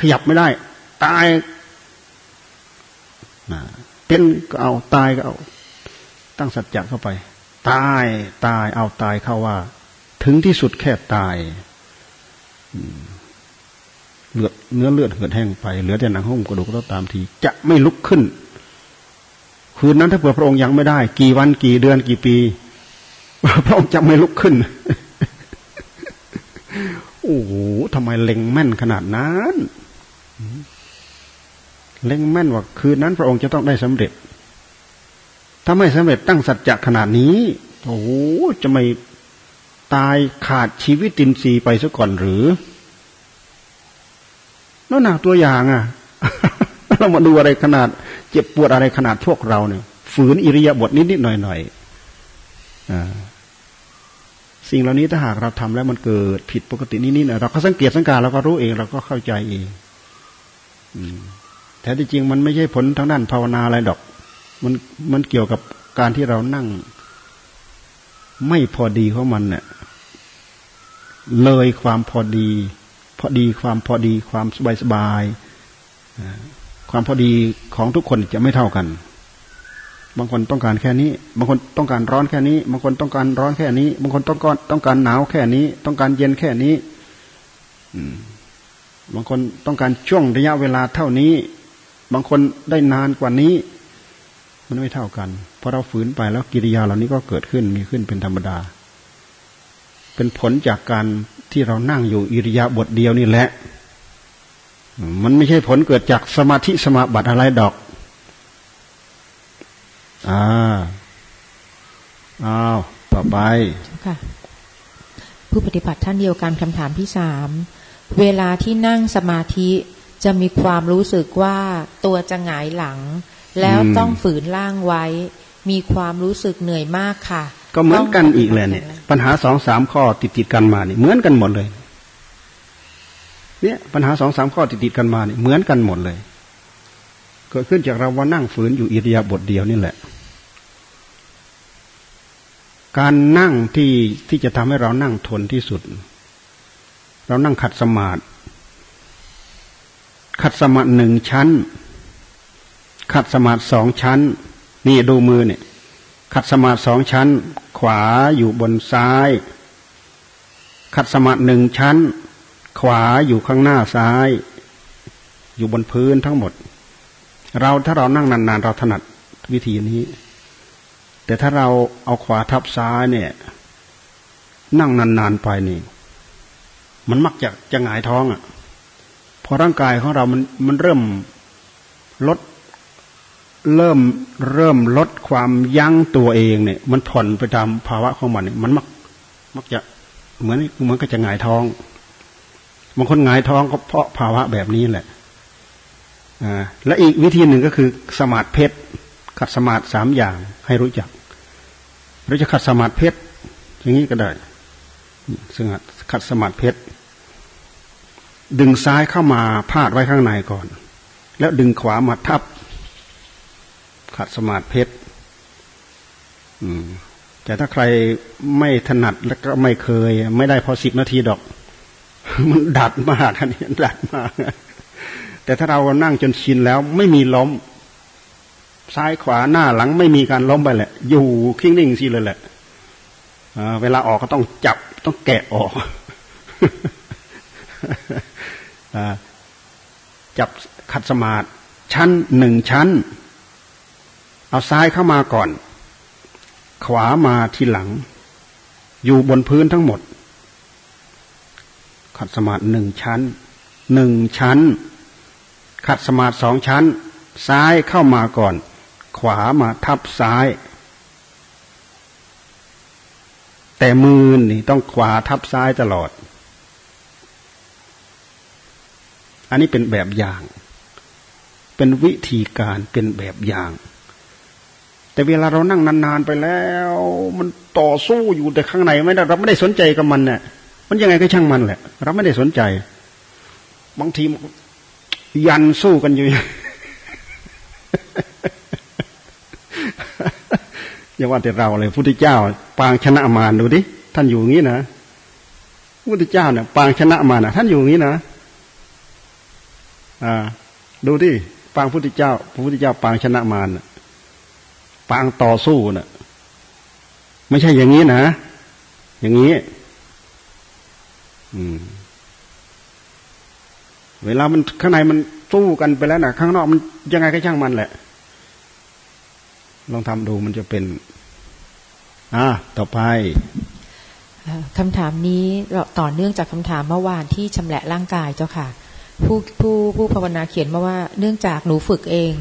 ขยับไม่ได้ ตายเป็นก็เอาตายก็เอา ตั้งสัจจะเข้าไป ตายตายเอาตายเข้าว่า ถึงที่สุดแค่ตายเลือดเนื้อเลือดเหือดแห้งไปเหลือแต่หนังหุ้มกระดูกแล้วตามที จะไม่ลุกขึ้น คืนนั้นถ้าเผื่อพระองค์ยังไม่ได้ กี่วันกี่เดือนกี่ปี พระองค์จะไม่ลุกขึ้นโอ้โหทำไมเล็งแม่นขนาดนั้น เล็งแม่นว่าคืนนั้นพระองค์จะต้องได้สำเร็จ ถ้าไม่สำเร็จตั้งสัจจะขนาดนี้ โอ้โหจะไม่ตายขาดชีวิตตินซีไปซะก่อนหรือแล้วหนักตัวอย่างอะ เรามาดูอะไรขนาด เจ็บปวดอะไรขนาดพวกเราเนี่ย ฝืนอิริยาบถนิดนิดหน่อยหน่อยสิ่งเหล่านี้ถ้าหากเราทำแล้วมันเกิดผิดปกตินิดๆเราก็สังเกตสังการเราก็รู้เองเราก็เข้าใจเองแท้ที่จริงมันไม่ใช่ผลทางด้านภาวนาอะไรดอก มันมันเกี่ยวกับการที่เรานั่ง ไม่พอดีของมันเนี่ยเลยความพอดี พอดีความพอดีความสบายสบายความพอดีของทุกคนจะไม่เท่ากัน บางคนต้องการแค่นี้ บางคนต้องการร้อนแค่นี้ บางคนต้องการร้อนแค่นี้ บางคนต้องการต้องการหนาวแค่นี้ ต้องการเย็นแค่นี้บางคนต้องการช่วงระยะเวลาเท่านี้ บางคนได้นานกว่านี้ มันไม่เท่ากันพอเราฝืนไปแล้วกิริยาเหล่านี้ก็เกิดขึ้นมีขึ้นเป็นธรรมดา เป็นผลจากการที่เรานั่งอยู่อิริยาบถเดียวนี่แหละ มันไม่ใช่ผลเกิดจากสมาธิสมาบัติอะไรดอกอ่าอ้าวต่อไปค่ะผู้ปฏิบัติท่านเดียวกันคำถามที่สามเวลาที่นั่งสมาธิจะมีความรู้สึกว่าตัวจะหงายหลัง แล้วต้องฝืนร่างไว้ มีความรู้สึกเหนื่อยมากค่ะ ก็เหมือนกันอีกเลยเนี่ย ปัญหาสองสามข้อติดติดกันมาเนี่ยเหมือนกันหมดเลย เนี่ยปัญหาสองสามข้อติดติดกันมาเนี่ยเหมือนกันหมดเลย เกิดขึ้นจากเราว่านั่งฝืนอยู่อิริยาบถเดียวนี่แหละ การนั่งที่ที่จะทำให้เรานั่งทนที่สุด เรานั่งขัดสมาธิขัดสมาธิหนึ่งชั้น ขัดสมาธิสองชั้น นี่ดูมือเนี่ย ขัดสมาธิสองชั้น ขวาอยู่บนซ้าย ขัดสมาธิหนึ่งชั้น ขวาอยู่ข้างหน้าซ้าย อยู่บนพื้นทั้งหมด เราถ้าเรานั่งนานๆเราถนัดวิธีนี้ แต่ถ้าเราเอาขวาทับซ้ายเนี่ย นั่งนานๆไปนี่ มันมักจะจะหงายท้องอะ่ะพอร่างกายของเรามันมันเริ่มลด เริ่มเริ่มลดความยั้งตัวเองเนี่ย มันผ่อนไปตามภาวะของมันเนี่ยมันมักมักจะเหมือนเหมือนก็จะหงายท้องบางคนหงายท้องก็เพราะภาวะแบบนี้แหละอ่าและอีกวิธีหนึ่งก็คือ สมาธิเพชรขัดสมาธิสามอย่างให้รู้จักเราจะขัดสมาธิเพชรอย่างนี้ก็ได้สงัดขัดสมาธิเพชรดึงซ้ายเข้ามาพาดไว้ข้างในก่อน แล้วดึงขวามาทับ ขัดสมาธิเพชรแต่ถ้าใครไม่ถนัดแล้วก็ไม่เคย ไม่ได้พอสิบนาทีดอก มันดัดมากอันนี้ดัดมากแต่ถ้าเรานั่งจนชินแล้วไม่มีล้ม ซ้ายขวาหน้าหลังไม่มีการล้มไปแหละ อยู่คิงนิ่งสิเลยแหละเวลาออกก็ต้องจับต้องแกะออกจับขัดสมาธิชั้นหนึ่งชั้น เอาซ้ายเข้ามาก่อน ขวามาทีหลัง อยู่บนพื้นทั้งหมด ขัดสมาธิหนึ่งชั้นหนึ่งชั้น ขัดสมาธิสองชั้น ซ้ายเข้ามาก่อน ขวามาทับซ้าย แต่มือนี่ต้องขวาทับซ้ายตลอด อันนี้เป็นแบบอย่าง เป็นวิธีการเป็นแบบอย่าง แต่เวลาเรานั่งนานๆไปแล้ว มันต่อสู้อยู่แต่ข้างในไม่ได้เราไม่ได้สนใจกับมันเนี่ยมันยังไงก็ช่างมันแหละ เราไม่ได้สนใจ บางทียันสู้กันอยู่อย่าว่าแต่เราเลยพุทธเจ้า ปางชนะมารดูดิท่านอยู่อย่างนี้นะพุทธเจ้าเนี่ยปางชนะมารนะท่านอยู่อย่างนี้นะอ่า ดูดิปางพุทธเจ้าพระพุทธเจ้าปางชนะมารนะ ปางต่อสู้นะ่ะ ไม่ใช่อย่างนี้นะ อย่างนี้เวลามันข้างในมันสู้กันไปแล้วนะข้างนอกมันยังไงก็ช่างมันแหละ ลองทำดูมันจะเป็น อ่า ต่อไปคำถามนี้ต่อเนื่องจากคำถามเมื่อวานที่ชำแหละร่างกายเจ้าค่ะ ผู้ผู้ผู้ภาวนาเขียนมาว่า เนื่องจากหนูฝึกเอง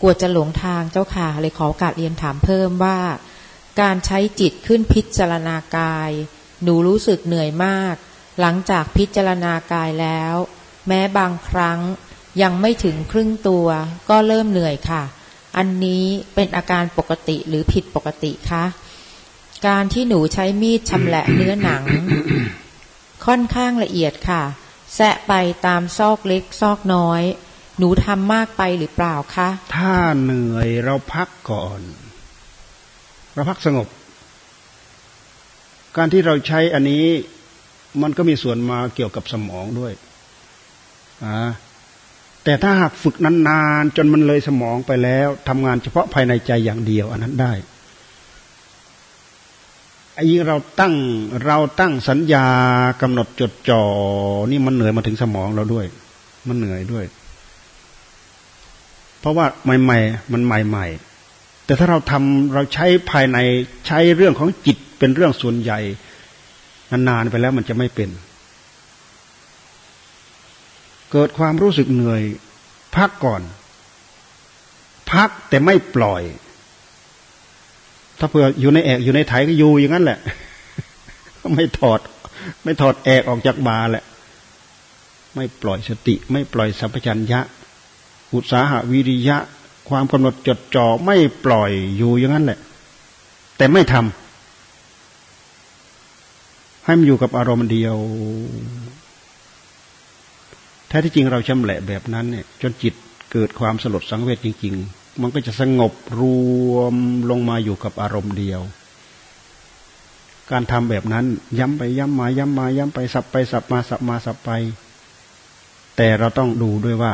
กลัวจะหลงทางเจ้าค่ะ เลยขอโอกาสเรียนถามเพิ่มว่า การใช้จิตขึ้นพิจารณากาย หนูรู้สึกเหนื่อยมาก หลังจากพิจารณากายแล้ว แม้บางครั้งยังไม่ถึงครึ่งตัวก็เริ่มเหนื่อยค่ะ อันนี้เป็นอาการปกติหรือผิดปกติคะการที่หนูใช้มีดชำแหละเนื้อหนัง ค่อนข้างละเอียดค่ะ แสะไปตามซอกเล็กซอกน้อย หนูทำมากไปหรือเปล่าคะ ถ้าเหนื่อยเราพักก่อน เราพักสงบ การที่เราใช้อันนี้มันก็มีส่วนมาเกี่ยวกับสมองด้วยอ่าแต่ถ้าหากฝึกนานๆจนมันเลยสมองไปแล้วทำงานเฉพาะภายในใจอย่างเดียว อันนั้นได้ไอ้ยิ่งเราตั้งเราตั้งสัญญากำหนดจดจ่อนี่มันเหนื่อยมาถึงสมองเราด้วย มันเหนื่อยด้วย เพราะว่าใหม่ ๆ มันใหม่ๆ แต่ถ้าเราทำเราใช้ภายในใช้เรื่องของจิตเป็นเรื่องส่วนใหญ่นานๆไปแล้วมันจะไม่เป็น เกิดความรู้สึกเหนื่อย พักก่อน พักแต่ไม่ปล่อย ถ้าเผื่ออยู่ในแอกอยู่ในไถก็อยู่อย่างนั้นแหละ ไม่ถอด ไม่ถอดแอกออกจากบาแหละ ไม่ปล่อยสติ ไม่ปล่อยสัมปชัญญะ อุตสาหะวิริยะ ความกำหนดจดจ่อไม่ปล่อยอยู่อย่างนั้นแหละ แต่ไม่ทำให้มันอยู่กับอารมณ์เดียวแท้ที่จริงเราชำแหละแบบนั้นเนี่ย จนจิตเกิดความสลดสังเวชจริง ๆ มันก็จะสงบรวมลงมาอยู่กับอารมณ์เดียว การทำแบบนั้น ย้ำไปย้ำมาย้ำมาย้ำไปสับไปสับมาสับมาสับไป แต่เราต้องดูด้วยว่า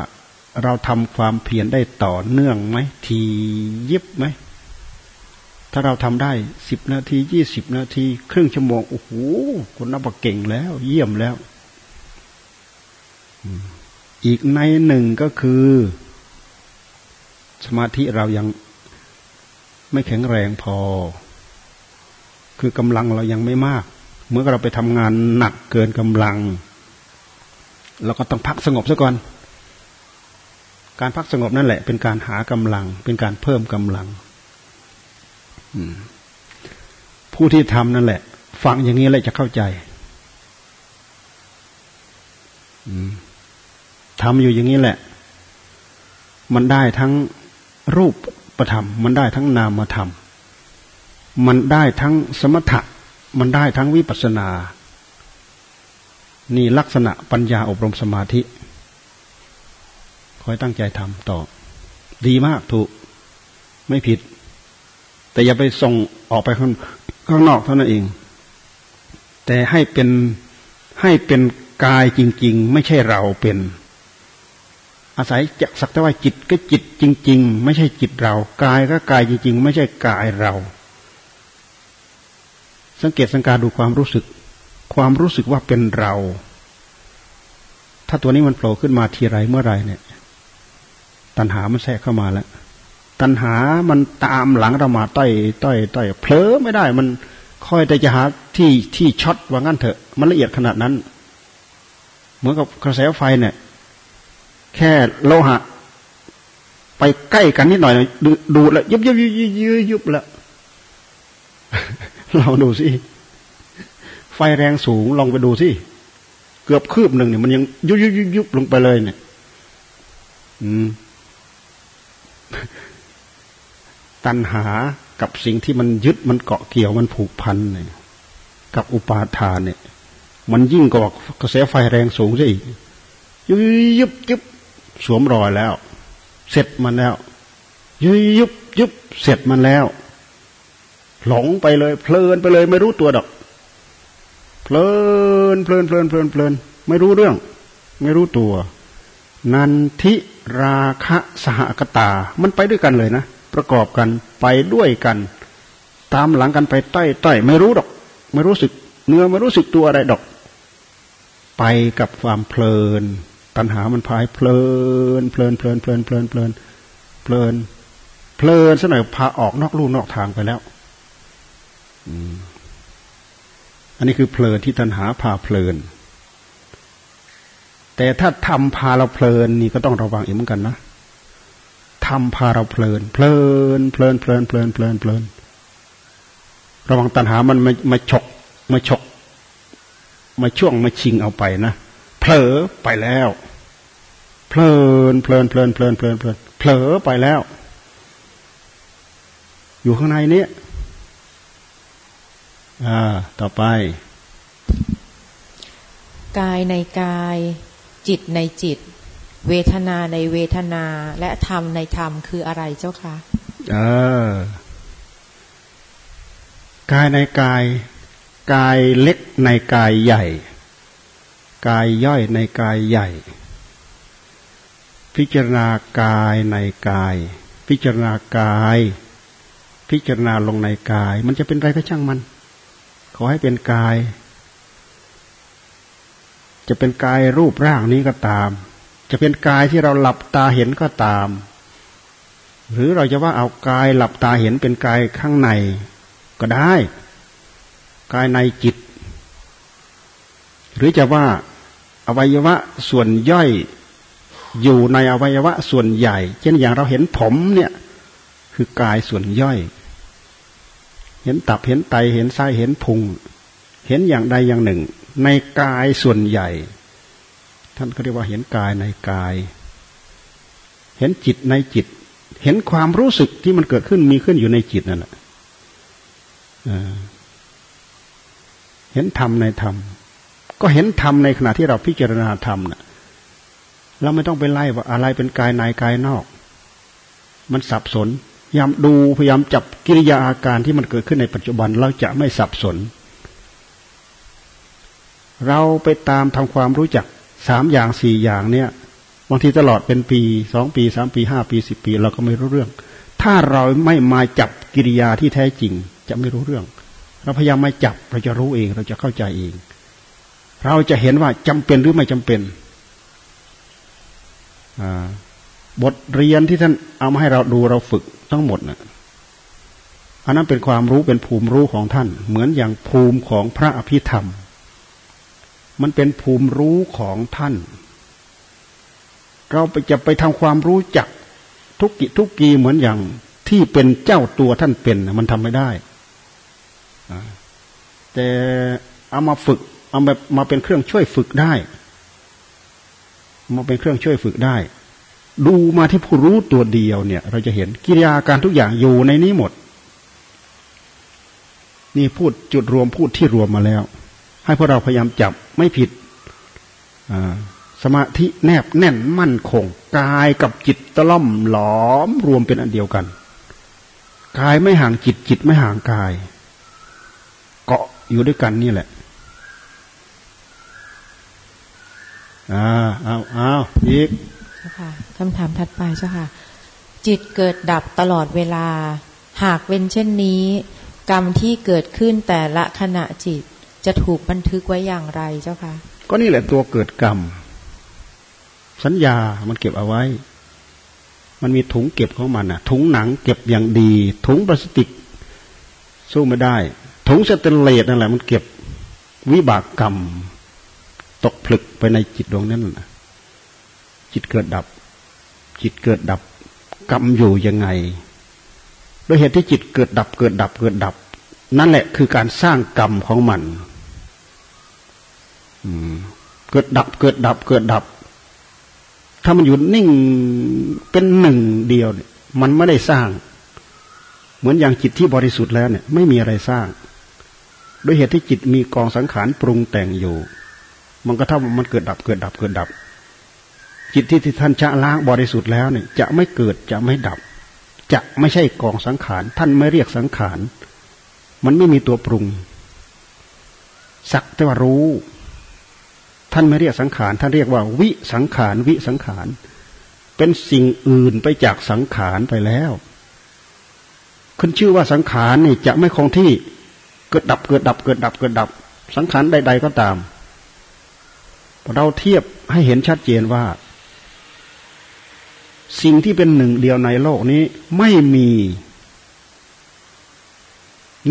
เราทำความเพียรได้ต่อเนื่องไหมทียิบไหม ถ้าเราทำได้สิบนาทียี่สิบนาที ครึ่งชั่วโมง โอ้โหคนนับว่าเก่งแล้ว เยี่ยมแล้ว อีกในหนึ่งก็คือ สมาธิเรายังไม่แข็งแรงพอ คือกำลังเรายังไม่มาก เมื่อเราไปทำงานหนักเกินกำลัง เราก็ต้องพักสงบซะก่อน การพักสงบนั่นแหละ เป็นการหากำลัง เป็นการเพิ่มกำลังผู้ที่ทำนั่นแหละ ฟังอย่างนี้แล้วจะเข้าใจอืมทำอยู่อย่างนี้แหละ มันได้ทั้งรูปประธรรม มันได้ทั้งนามธรรม มันได้ทั้งสมถะ มันได้ทั้งวิปัสสนา นี่ลักษณะปัญญาอบรมสมาธิ คอยตั้งใจทำต่อ ดีมากถูก ไม่ผิด แต่อย่าไปส่งออกไปข้างข้างนอกเท่านั้นเอง แต่ให้เป็นให้เป็นกายจริง ๆ ไม่ใช่เราเป็น อาศัยจากสักแต่ว่าจิตก็จิตจริง ๆ ไม่ใช่จิตเรา กายก็กายจริง ๆ ไม่ใช่กายเรา สังเกตสังการดูความรู้สึก ความรู้สึกว่าเป็นเรา ถ้าตัวนี้มันโผล่ขึ้นมาทีไรเมื่อไรเนี่ย ตัณหามันแทรกเข้ามาแล้ว ตัณหามันตามหลังเรามาต้อยต้อยต้อยเผลอไม่ได้ มันคอยแต่จะหาที่ที่ช็อตว่างั้นเถอะ มันละเอียดขนาดนั้น เหมือนกับกระแสไฟเนี่ย แค่โลหะ ไปใกล้กันนิดหน่อยดูดูแล้วยุบยุบยุบยุบยุบยุบแล้วลองดูสิไฟแรงสูงลองไปดูสิเกือบคืบหนึ่งเนี่ยมันยังยุบยุบยุบยุบลงไปเลยเนี่ย อืม ตัณหากับสิ่งที่มันยึดมันเกาะเกี่ยวมันผูกพันเนี่ยกับอุปาทานเนี่ย มันยิ่งกว่ากระแสไฟแรงสูงซะอีกยุบยุบยุบสวมรอยแล้ว เสร็จมันแล้ว ยุบยุบยุบเสร็จมันแล้ว หลงไปเลย เพลินไปเลย ไม่รู้ตัวดอก เพลินเพลินเพลินเพลินเพลินไม่รู้เรื่อง ไม่รู้ตัว นันทิราคะสหกตา มันไปด้วยกันเลยนะ ประกอบกันไปด้วยกัน ตามหลังกันไปใต้ใต้ไม่รู้ดอก ไม่รู้สึก เนื้อไม่รู้สึกตัวอะไรดอก ไปกับความเพลิน ตัณหามันพายเพลิน เพลินเพลินเพลินเพลินเพลินเพลินเพลินซะหน่อยพาออกนอกลู่นอกทางไปแล้วอันนี้คือเพลินที่ตัณหาพาเพลิน แต่ถ้าทำพาเราเพลินนี่ก็ต้องระวังอีกเหมือนกันนะทำพาเราเพลิน เพลินเพลินเพลินเพลินเพลินเพลินระวังตัณหามันมามาฉกมาฉกมาช่วงมาชิงเอาไปนะเผลอไปแล้ว เพลินเพลินเพลินเพลินเพลินเพลินเผลอไปแล้ว อยู่ข้างในนี้อ่า ต่อไป กายในกาย จิตในจิต เวทนาในเวทนาและธรรมในธรรมคืออะไรเจ้าคะเออกายในกาย กายเล็กในกายใหญ่ กายย่อยในกายใหญ่ พิจารณากายในกาย พิจารณากาย พิจารณาลงในกาย มันจะเป็นไรก็ช่างมัน ขอให้เป็นกาย จะเป็นกายรูปร่างนี้ก็ตาม จะเป็นกายที่เราหลับตาเห็นก็ตาม หรือเราจะว่าเอากายหลับตาเห็นเป็นกายข้างในก็ได้ กายในจิต หรือจะว่าอวัยวะส่วนย่อยอยู่ในอวัยวะส่วนใหญ่ เช่นอย่างเราเห็นผมเนี่ย คือกายส่วนย่อย เห็นตับเห็นไตเห็นไส้เห็นพุง เห็นอย่างใดอย่างหนึ่ง ในกายส่วนใหญ่ ท่านก็เรียกว่าเห็นกายในกาย เห็นจิตในจิต เห็นความรู้สึกที่มันเกิดขึ้นมีขึ้นอยู่ในจิตนั่นแหละเห็นธรรมในธรรม ก็เห็นธรรมในขณะที่เราพิจารณาธรรมนะ่ะเราไม่ต้องไปไล่ว่าอะไรเป็นกายในกายนอก มันสับสนพยายามดูพยายามจับกิริยาอาการที่มันเกิดขึ้นในปัจจุบัน เราจะไม่สับสน เราไปตามทำความรู้จักสามอย่างสี่อย่างเนี่ยบางทีตลอดเป็นปีสองปีสามปีห้าปีสิบปี เราก็ไม่รู้เรื่อง ถ้าเราไม่มาจับกิริยาที่แท้จริง จะไม่รู้เรื่อง เราพยายามมาจับเราจะรู้เอง เราจะเข้าใจเอง เราจะเห็นว่าจำเป็นหรือไม่จำเป็นบทเรียนที่ท่านเอามาให้เราดูเราฝึกทั้งหมดนะ่ะอันนั้นเป็นความรู้เป็นภูมิรู้ของท่าน เหมือนอย่างภูมิของพระอภิธรรม มันเป็นภูมิรู้ของท่าน เราไปจะไปทำความรู้จักทุกกิทุกกีเหมือนอย่างที่เป็นเจ้าตัวท่านเป็นมันทำไม่ได้ แต่เอามาฝึก เอามามาเป็นเครื่องช่วยฝึกได้ มาเป็นเครื่องช่วยฝึกได้ ดูมาที่ผู้รู้ตัวเดียวเนี่ย เราจะเห็นกิริยาการทุกอย่างอยู่ในนี้หมด นี่พูดจุดรวมพูดที่รวมมาแล้ว ให้พวกเราพยายามจับไม่ผิดสมาธิแนบแน่นมั่นคง กายกับจิตตะล่อมหลอมรวมเป็นอันเดียวกัน กายไม่ห่างจิตจิตไม่ห่างกาย เกาะอยู่ด้วยกันนี่แหละอ่าเอาเอาอีกเจ้าค่ะคำถามถัดไปเจ้าค่ะ จิตเกิดดับตลอดเวลา หากเป็นเช่นนี้ กรรมที่เกิดขึ้นแต่ละขณะจิต จะถูกบันทึกไว้อย่างไรเจ้าคะก็นี่แหละตัวเกิดกรรม สัญญามันเก็บเอาไว้ มันมีถุงเก็บของมันอะ ถุงหนังเก็บอย่างดี ถุงพลาสติก สู้ไม่ได้ ถุงสเตนเลสนั่นแหละ มันเก็บวิบากกรรม ตกผลึกไปในจิตดวงนั้นจิตเกิดดับ จิตเกิดดับ กรรมอยู่ยังไงโดยเหตุที่จิตเกิดดับเกิดดับเกิดดับ นั่นแหละคือการสร้างกรรมของมัน เกิดดับ เกิดดับ เกิดดับ ถ้ามันอยู่นิ่งเป็นหนึ่งเดียวเนี่ย มันไม่ได้สร้าง เหมือนอย่างจิตที่บริสุทธิ์แล้วเนี่ย ไม่มีอะไรสร้างด้วยเหตุที่จิตมีกองสังขารปรุงแต่งอยู่ มันก็เท่ามันเกิดดับ เกิดดับ เกิดดับ จิตที่ที่ท่านชะล้างบริสุทธิ์แล้วเนี่ย จะไม่เกิดจะไม่ดับ จะไม่ใช่กองสังขาร ท่านไม่เรียกสังขาร มันไม่มีตัวปรุง สักแต่ว่ารู้ ท่านไม่เรียกสังขารท่านเรียกว่าวิสังขารวิสังขารเป็นสิ่งอื่นไปจากสังขารไปแล้วขึ้นชื่อว่าสังขารนี่จะไม่คงที่เกิดดับเกิดดับเกิดดับเกิดดับ สังขารใด ๆ ก็ตาม เราเทียบให้เห็นชัดเจนว่า สิ่งที่เป็นหนึ่งเดียวในโลกนี้ไม่มี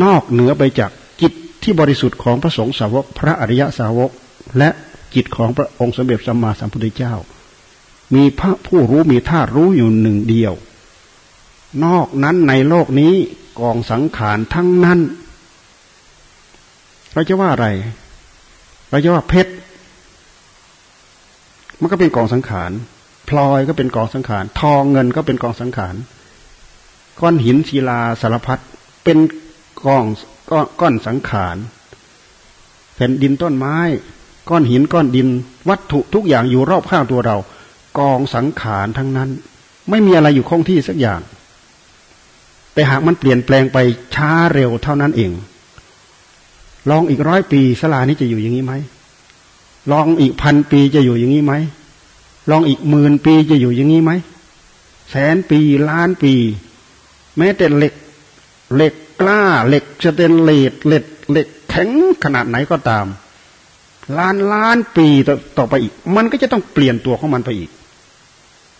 นอกเหนือไปจากจิตที่บริสุทธิ์ของพระสงฆ์สาวก พระอริยสาวก และ จิตของพระองค์สมเด็จสัมมาสัมพุทธเจ้า มีพระผู้รู้มีธาตุรู้อยู่หนึ่งเดียว นอกนั้นในโลกนี้กองสังขารทั้งนั้น เราจะว่าอะไร เราจะว่าเพชร มันก็เป็นกองสังขาร พลอยก็เป็นกองสังขาร ทองเงินก็เป็นกองสังขาร ก้อนหินศิลาสารพัดเป็นกองก้อนสังขารแผ่นดินต้นไม้ ก้อนหินก้อนดิน วัตถุทุกอย่างอยู่รอบข้างตัวเรา กองสังขารทั้งนั้น ไม่มีอะไรอยู่คงที่สักอย่าง แต่หากมันเปลี่ยนแปลงไปช้าเร็วเท่านั้นเอง ลองอีกร้อยปีสลานี้จะอยู่อย่างนี้ไหมลองอีกพันปีจะอยู่อย่างนี้ไหมลองอีกหมื่นปีจะอยู่อย่างนี้ไหมแสนปีล้านปี แม้แต่เหล็กเหล็กกล้าเหล็กสเตนเลสเหล็กเหล็กแข็งขนาดไหนก็ตาม ล้านล้านปีต่อไปอีก มันก็จะต้องเปลี่ยนตัวของมันไปอีก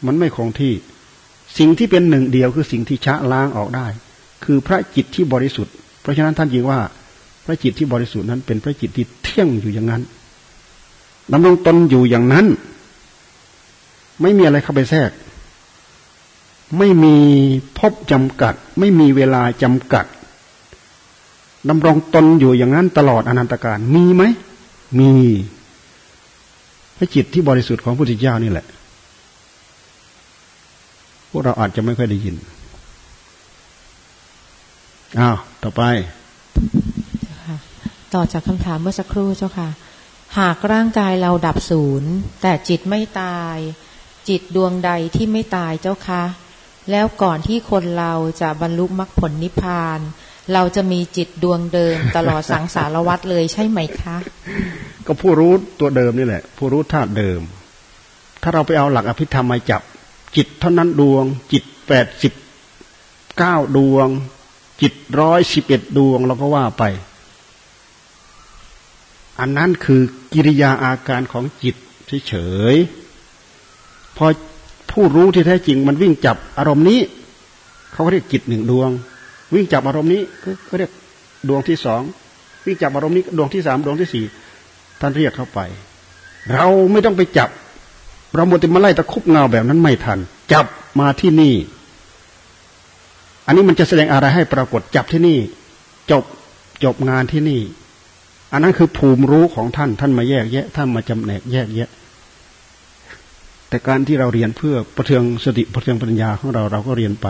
มันไม่คงที่ สิ่งที่เป็นหนึ่งเดียวคือสิ่งที่ชะล้างออกได้ คือพระจิตที่บริสุทธิ์ เพราะฉะนั้นท่านจึงว่า พระจิตที่บริสุทธิ์นั้น เป็นพระจิตที่เที่ยงอยู่อย่างนั้นดำรงตนอยู่อย่างนั้น ไม่มีอะไรเข้าไปแทรก ไม่มีพบจำกัด ไม่มีเวลาจำกัดดำรงตนอยู่อย่างนั้นตลอดอนันตการมีไหม มีพระจิตที่บริสุทธิ์ของพระพุทธเจ้านี่แหละ พวกเราอาจจะไม่ค่อยได้ยิน อ้าว ต่อไป ต่อจากคำถามเมื่อสักครู่เจ้าค่ะ หากร่างกายเราดับศูนย์ แต่จิตไม่ตาย จิตดวงใดที่ไม่ตายเจ้าคะ แล้วก่อนที่คนเราจะบรรลุมรรคผลนิพพาน เราจะมีจิตดวงเดิมตลอดสังสารวัฏเลยใช่ไหมคะ ก็ผู้รู้ตัวเดิมนี่แหละ ผู้รู้ธาตุเดิม ถ้าเราไปเอาหลักอภิธรรมมาจับ จิตเท่านั้นดวง จิตแปดสิบเก้าดวง จิตร้อยสิบเอ็ดดวงเราก็ว่าไป อันนั้นคือกิริยาอาการของจิตเฉยๆพอผู้รู้ที่แท้จริงมันวิ่งจับอารมณ์นี้ เขาเรียกจิตหนึ่งดวง วิ่งจับอารมณ์นี้ก็เรียกดวงที่สองวิ่งจับอารมณ์นี้ดวงที่สามดวงที่สี่ท่านเรียกเข้าไป เราไม่ต้องไปจับ เราหมดติมาไล่ตะคุบเงาแบบนั้นไม่ทัน จับมาที่นี่ อันนี้มันจะแสดงอะไรให้ปรากฏจับที่นี่ จบจบงานที่นี่ อันนั้นคือภูมิรู้ของท่านท่านมาแยกแยะท่านมาจำแนกแยกแยะ แต่การที่เราเรียนเพื่อประเทืองสติประเทืองปัญญาของเราเราก็เรียนไป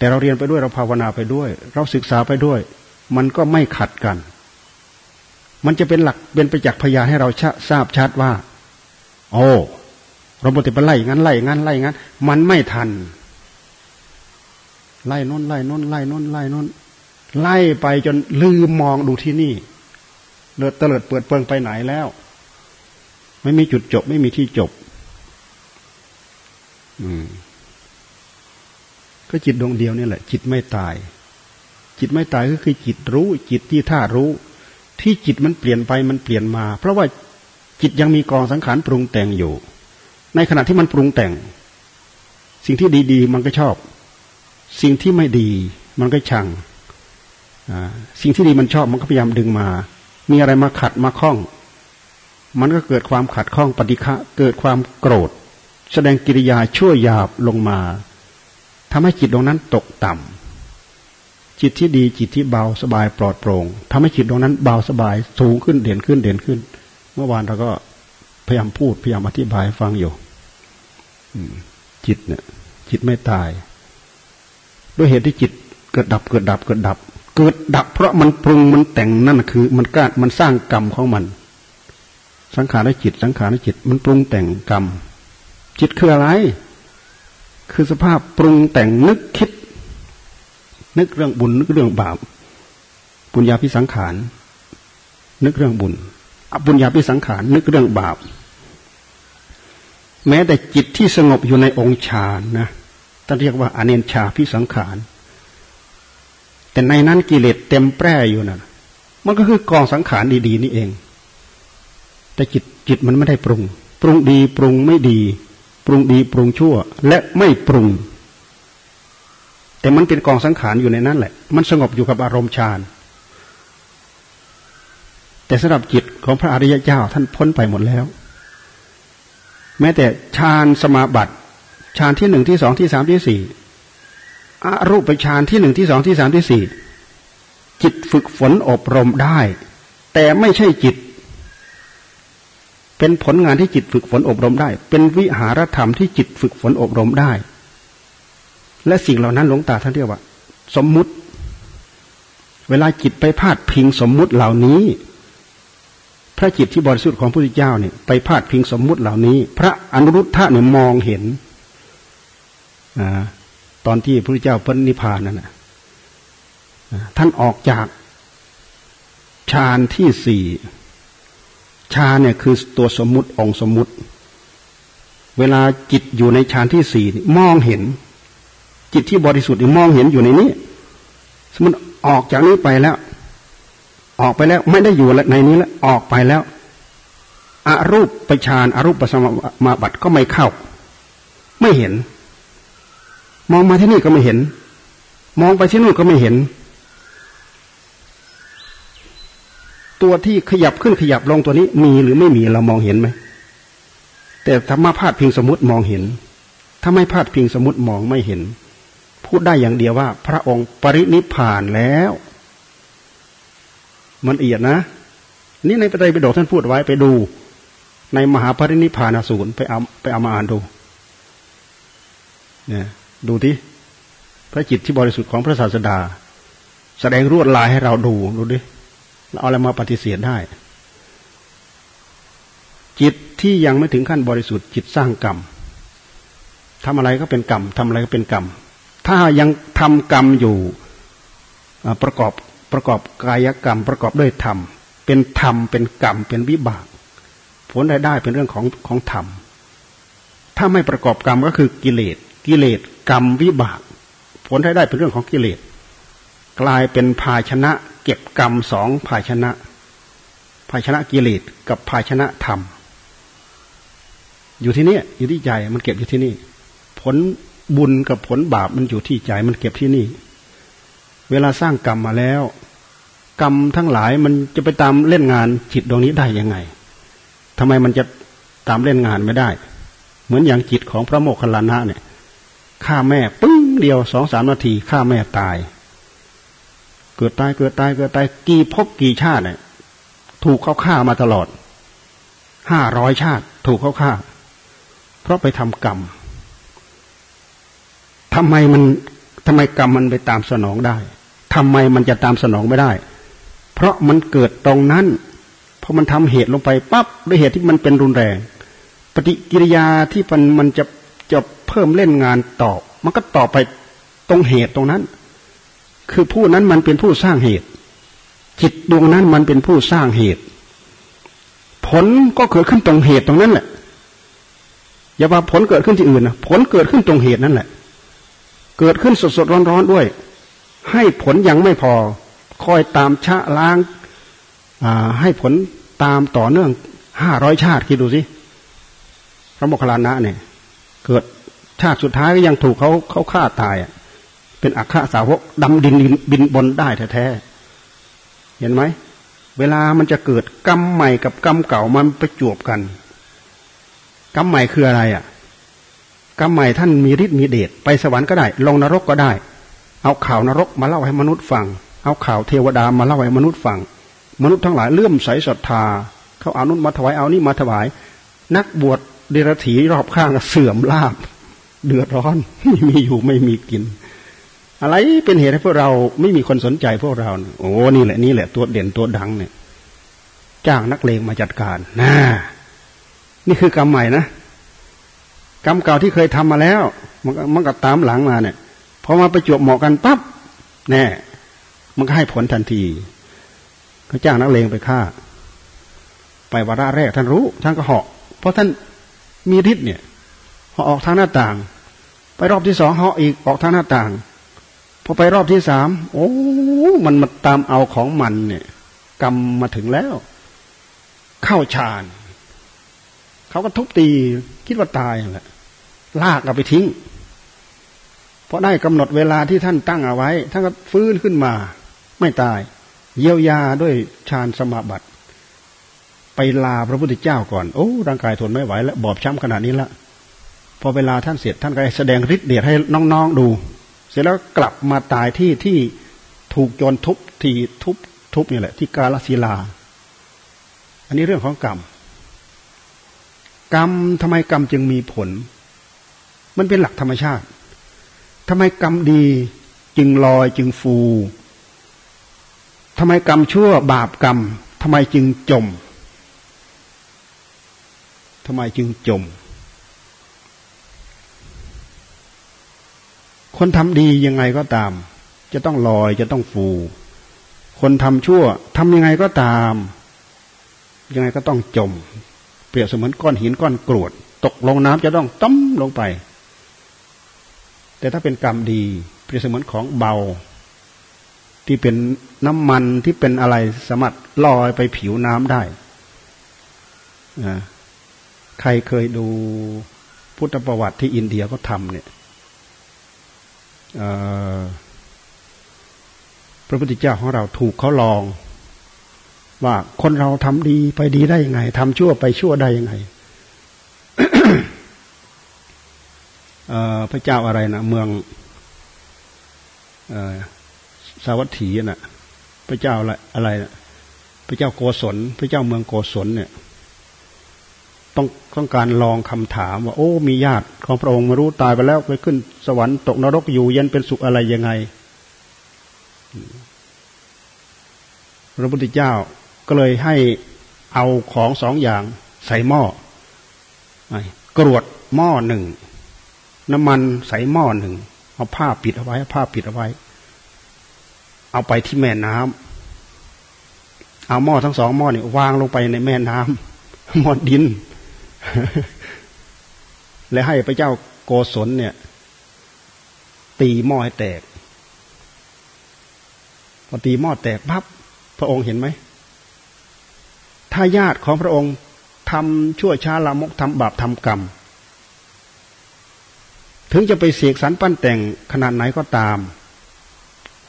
แต่เราเรียนไปด้วยเราภาวนาไปด้วย เราศึกษาไปด้วย มันก็ไม่ขัดกัน มันจะเป็นหลักเป็นไปจากพยานให้เราทราบชัดว่า โอ้เราปฏิบัติไล่งั้นไล่งั้นไล่งั้น มันไม่ทัน ไล่น้นไล่น้นไล่น้นไล่น้น ไล่ไปจนลืมมองดูที่นี่เลือดเตลิดเปิดเปิงไปไหนแล้ว ไม่มีจุดจบ ไม่มีที่จบ อืม ก็จิตดวงเดียวนี่แหละ จิตไม่ตาย จิตไม่ตายก็คือจิตรู้ จิตที่ท่ารู้ ที่จิตมันเปลี่ยนไปมันเปลี่ยนมา เพราะว่าจิตยังมีกองสังขารปรุงแต่งอยู่ ในขณะที่มันปรุงแต่ง สิ่งที่ดี ๆ มันก็ชอบ สิ่งที่ไม่ดี มันก็ชังสิ่งที่ดีมันชอบมันก็พยายามดึงมา มีอะไรมาขัดมาคล้อง มันก็เกิดความขัดข้องปฏิฆะเกิดความโกรธ แสดงกิริยาชั่วหยาบลงมา ทำให้จิตดวงนั้นตกต่ำจิตที่ดีจิตที่เบาสบายปลอดโปร่งทำให้จิตดวงนั้นเบาสบายสูงขึ้นเด่นขึ้นเด่นขึ้น เมื่อวานเราก็พยายามพูดพยายามอธิบายฟังอยู่จิตเนี่ย จิตไม่ตาย ด้วยเหตุที่จิตเกิดดับเกิดดับเกิดดับ เกิดดับ เพราะมันปรุงมันแต่งนั่นคือ มันกล้ามันสร้างกรรมของมัน สังขารและจิต สังขารและจิต มันปรุงแต่งกรรม จิตคืออะไร คือสภาพปรุงแต่งนึกคิด นึกเรื่องบุญนึกเรื่องบาปปุญญาพิสังขาร นึกเรื่องบุญอปุญญาพิสังขารนึกเรื่องบาป แม้แต่จิตที่สงบอยู่ในองค์ฌานนะท่านเรียกว่าอเนนชาพิสังขาร แต่ในนั้นกิเลสเต็มแปร่อยู่นะมันก็คือกองสังขารดี ๆ นี่เอง แต่จิตจิตมันไม่ได้ปรุง ปรุงดีปรุงไม่ดี ปรุงดีปรุงชั่ว และไม่ปรุง แต่มันเป็นกองสังขารอยู่ในนั้นแหละ มันสงบอยู่กับอารมณ์ฌานแต่สำหรับจิตของพระอริยเจ้าท่านพ้นไปหมดแล้ว แม้แต่ฌานสมาบัติฌานที่หนึ่งที่สองที่สามที่สี่อรูปฌานที่หนึ่งที่สองที่สามที่สี่จิตฝึกฝนอบรมได้ แต่ไม่ใช่จิต เป็นผลงานที่จิตฝึกฝนอบรมได้ เป็นวิหารธรรมที่จิตฝึกฝนอบรมได้ และสิ่งเหล่านั้นหลวงตาท่านเรียกว่า สมมุติ เวลาจิตไปพาดพิงสมมุติเหล่านี้ พระจิตที่บริสุทธิ์ของพระพุทธเจ้าเนี่ยไปพาดพิงสมมุติเหล่านี้ พระอนุรุทธะเนี่ยมองเห็นอตอนที่พระพุทธเจ้าพ้นนิพพานนั่นนะท่านออกจากฌานที่สี่ ฌานเนี่ยคือตัวสมมุติองสมมุติ เวลาจิตอยู่ในฌานที่สี่มองเห็น จิตที่บริสุทธิ์มองเห็นอยู่ในนี้ สมมติออกจากนี้ไปแล้ว ออกไปแล้วไม่ได้อยู่ในนี้แล้วออกไปแล้วอรูปประชานอรูปปัสมาบัติก็ไม่เข้า ไม่เห็น มองมาที่นี่ก็ไม่เห็น มองไปที่นู่นก็ไม่เห็น ตัวที่ขยับขึ้นขยับลงตัวนี้ มีหรือไม่มีเรามองเห็นไหม แต่ธรรมะพาดพิงสมมติมองเห็น ถ้าไม่พาดพิงสมมติมองไม่เห็น พูดได้อย่างเดียวว่า พระองค์ปรินิพานแล้ว มันเอียดนะ นี่ในปไตรปิฎกท่านพูดไว้ไปดู ในมหาปรินิพานสูตรไปเอาไปเอามาอ่านดู เนี่ย ดูที่พระจิตที่บริสุทธิ์ของพระศาสดา แสดงรวดลายให้เราดูดูดิ เราเอาอะไรมาปฏิเสธได้ จิตที่ยังไม่ถึงขั้นบริสุทธิ์จิตสร้างกรรมทำอะไรก็เป็นกรรมทำอะไรก็เป็นกรรม ถ้ายังทำกรรมอยู่ประกอบประกอบกายกรรม ประกอบด้วยธรรม เป็นธรรมเป็นกรรมเป็นวิบาก ผลได้ได้เป็นเรื่องของของธรรม ถ้าไม่ประกอบกรรมก็คือกิเลสกิเลสกรรมวิบาก ผลได้ได้เป็นเรื่องของกิเลส กลายเป็นภาชนะ เก็บกรรมสองภาชนะ ภาชนะกิเลสกับภาชนะธรรม อยู่ที่นี่อยู่ที่ใจมันเก็บอยู่ที่นี่ ผลบุญกับผลบาปมันอยู่ที่ใจมันเก็บที่นี่ เวลาสร้างกรรมมาแล้ว กรรมทั้งหลายมันจะไปตามเล่นงานจิตดวงนี้ได้ยังไงทำไมมันจะตามเล่นงานไม่ได้ เหมือนอย่างจิตของพระโมคคัลลานะเนี่ยฆ่าแม่ปึ้งเดียวสองสามนาทีฆ่าแม่ตาย เกิดตายเกิดตายเกิดตายกี่พบกี่ชาติเนี่ยถูกเขาฆ่ามาตลอดห้าร้อยชาติ ถูกเขาฆ่า เพราะไปทำกรรมทำไมมันทำไมกรรมมันไปตามสนองได้ทำไมมันจะตามสนองไม่ได้ เพราะมันเกิดตรงนั้นพอมันทำเหตุลงไปปั๊บด้วยเหตุที่มันเป็นรุนแรง ปฏิกิริยาที่มันมันจะจะเพิ่มเล่นงานต่อ มันก็ต่อไปตรงเหตุตรงนั้น คือผู้นั้นมันเป็นผู้สร้างเหตุ จิตดวงนั้นมันเป็นผู้สร้างเหตุ ผลก็เกิดขึ้นตรงเหตุตรงนั้นแหละอย่าว่าผลเกิดขึ้นที่อื่นนะผลเกิดขึ้นตรงเหตุนั่นแหละ เกิดขึ้นสดสดร้อนร้อนด้วย ให้ผลยังไม่พอ คอยตามชะล้างให้ผลตามต่อเนื่องห้าร้อยชาติคิดดูสิพระโมคคัลลานะเนี่ย เกิดชาติสุดท้ายก็ยังถูกเขาเขาฆ่าตายอะ เป็นอัครสาวกดำดินบินบนได้แท้ๆเห็นไหมเวลามันจะเกิดกรรมใหม่กับกรรมเก่ามันประจวบกันกรรมใหม่คืออะไรอะกรรมใหม่ท่านมีฤทธิ์มีเดชไปสวรรค์ก็ได้ ลงนรกก็ได้ เอาข่าวนรกมาเล่าให้มนุษย์ฟัง เอาข่าวเทวดามาเล่าให้มนุษย์ฟัง มนุษย์ทั้งหลายเลื่อมใสศรัทธา เขาเอานุนมาถวายเอานี่มาถวาย นักบวชเดรัจฉีรอบข้างเสื่อมลาบ เดือดร้อนไม่มีอยู่ไม่มีกิน อะไรเป็นเหตุให้พวกเราไม่มีคนสนใจพวกเราโอ้นี่แหละนี่แหละตัวเด่นตัวดังเนี่ยจ้างนักเลงมาจัดการนะนี่คือกรรมใหม่นะกรรมเก่าที่เคยทำมาแล้ว มันมันก็ตามหลังมาเนี่ยพอมาประจวบเหมาะกันปั๊บแน่มันก็ให้ผลทันที ก็จ้างนักเลงไปฆ่า ไปวาระแรกท่านรู้ท่านก็เหาะ เพราะท่านมีฤทธิ์เนี่ยเหาะออกทางหน้าต่าง ไปรอบที่สองเหาะอีกออกทางหน้าต่าง อไปรอบที่สามโอ้มันมาตามเอาของมันเนี่ย กรรมมาถึงแล้ว เข้าฌานเขาก็ทุบตีคิดว่าตายแหละลากเอาไปทิ้ง เพราะได้กำหนดเวลาที่ท่านตั้งเอาไว้ท่านก็ฟื้นขึ้นมา ไม่ตาย เยียวยาด้วยฌานสมาบัติ ไปลาพระพุทธเจ้าก่อน โอ้ร่างกายทนไม่ไหวแล้วบอบช้ำขนาดนี้ละพอเวลาท่านเสร็จท่านก็แสดงฤทธิ์เดชให้น้องๆดู เสร็จแล้วกลับมาตายที่ที่ถูกโจรทุบทีทุบทุบนี่แหละที่กาลศิลา อันนี้เรื่องของกรรม กรรมทำไมกรรมจึงมีผล มันเป็นหลักธรรมชาติทำไมกรรมดีจึงลอยจึงฟูทำไมกรรมชั่วบาปกรรมทำไมจึงจมทำไมจึงจม คนทำดียังไงก็ตาม จะต้องลอยจะต้องฟู คนทำชั่วทำยังไงก็ตาม ยังไงก็ต้องจม เปรียบเสมือนก้อนหินก้อนกรวด ตกลงน้ำจะต้องต้มลงไป แต่ถ้าเป็นกรรมดี เปรียบเสมือนของเบา ที่เป็นน้ำมันที่เป็นอะไรสามารถลอยไปผิวน้ำได้ใครเคยดูพุทธประวัติที่อินเดียก็ทำเนี่ย พระพุทธเจ้าของเราถูกเขาลอง ว่าคนเราทำดีไปดีได้ยังไงทำชั่วไปชั่วได้ยังไงพระเจ้าอะไรนะเมืองสาวัตถีน่ะ พระเจ้าอะไรอะไรนะพระเจ้าโกศล พระเจ้าเมืองโกศลเนี่ย ต้องต้องการลองคำถามว่า โอ้ มีญาติของพระองค์มารู้ตายไปแล้วไปขึ้นสวรรค์ตกนรกอยู่เย็นเป็นสุขอะไรยังไง พระพุทธเจ้าก็เลยให้เอาของสองอย่างใส่หม้อกรวดหม้อหนึ่งน้ำมันใส่หม้อหนึ่งเอาผ้าปิดเอาไว้ผ้าปิดเอาไว้ เอาไปที่แม่น้ำเอาหม้อทั้งสองหม้อนี่วางลงไปในแม่น้ำหม้อดิน และให้พระเจ้าโกศลเนี่ย ตีหม้อให้แตก พอตีหม้อแตกปั๊บพระองค์เห็นไหมถ้าญาติของพระองค์ทำชั่วช้าละมกทำบาปทำกรรม ถึงจะไปเสกสรรปั้นแต่งขนาดไหนก็ตาม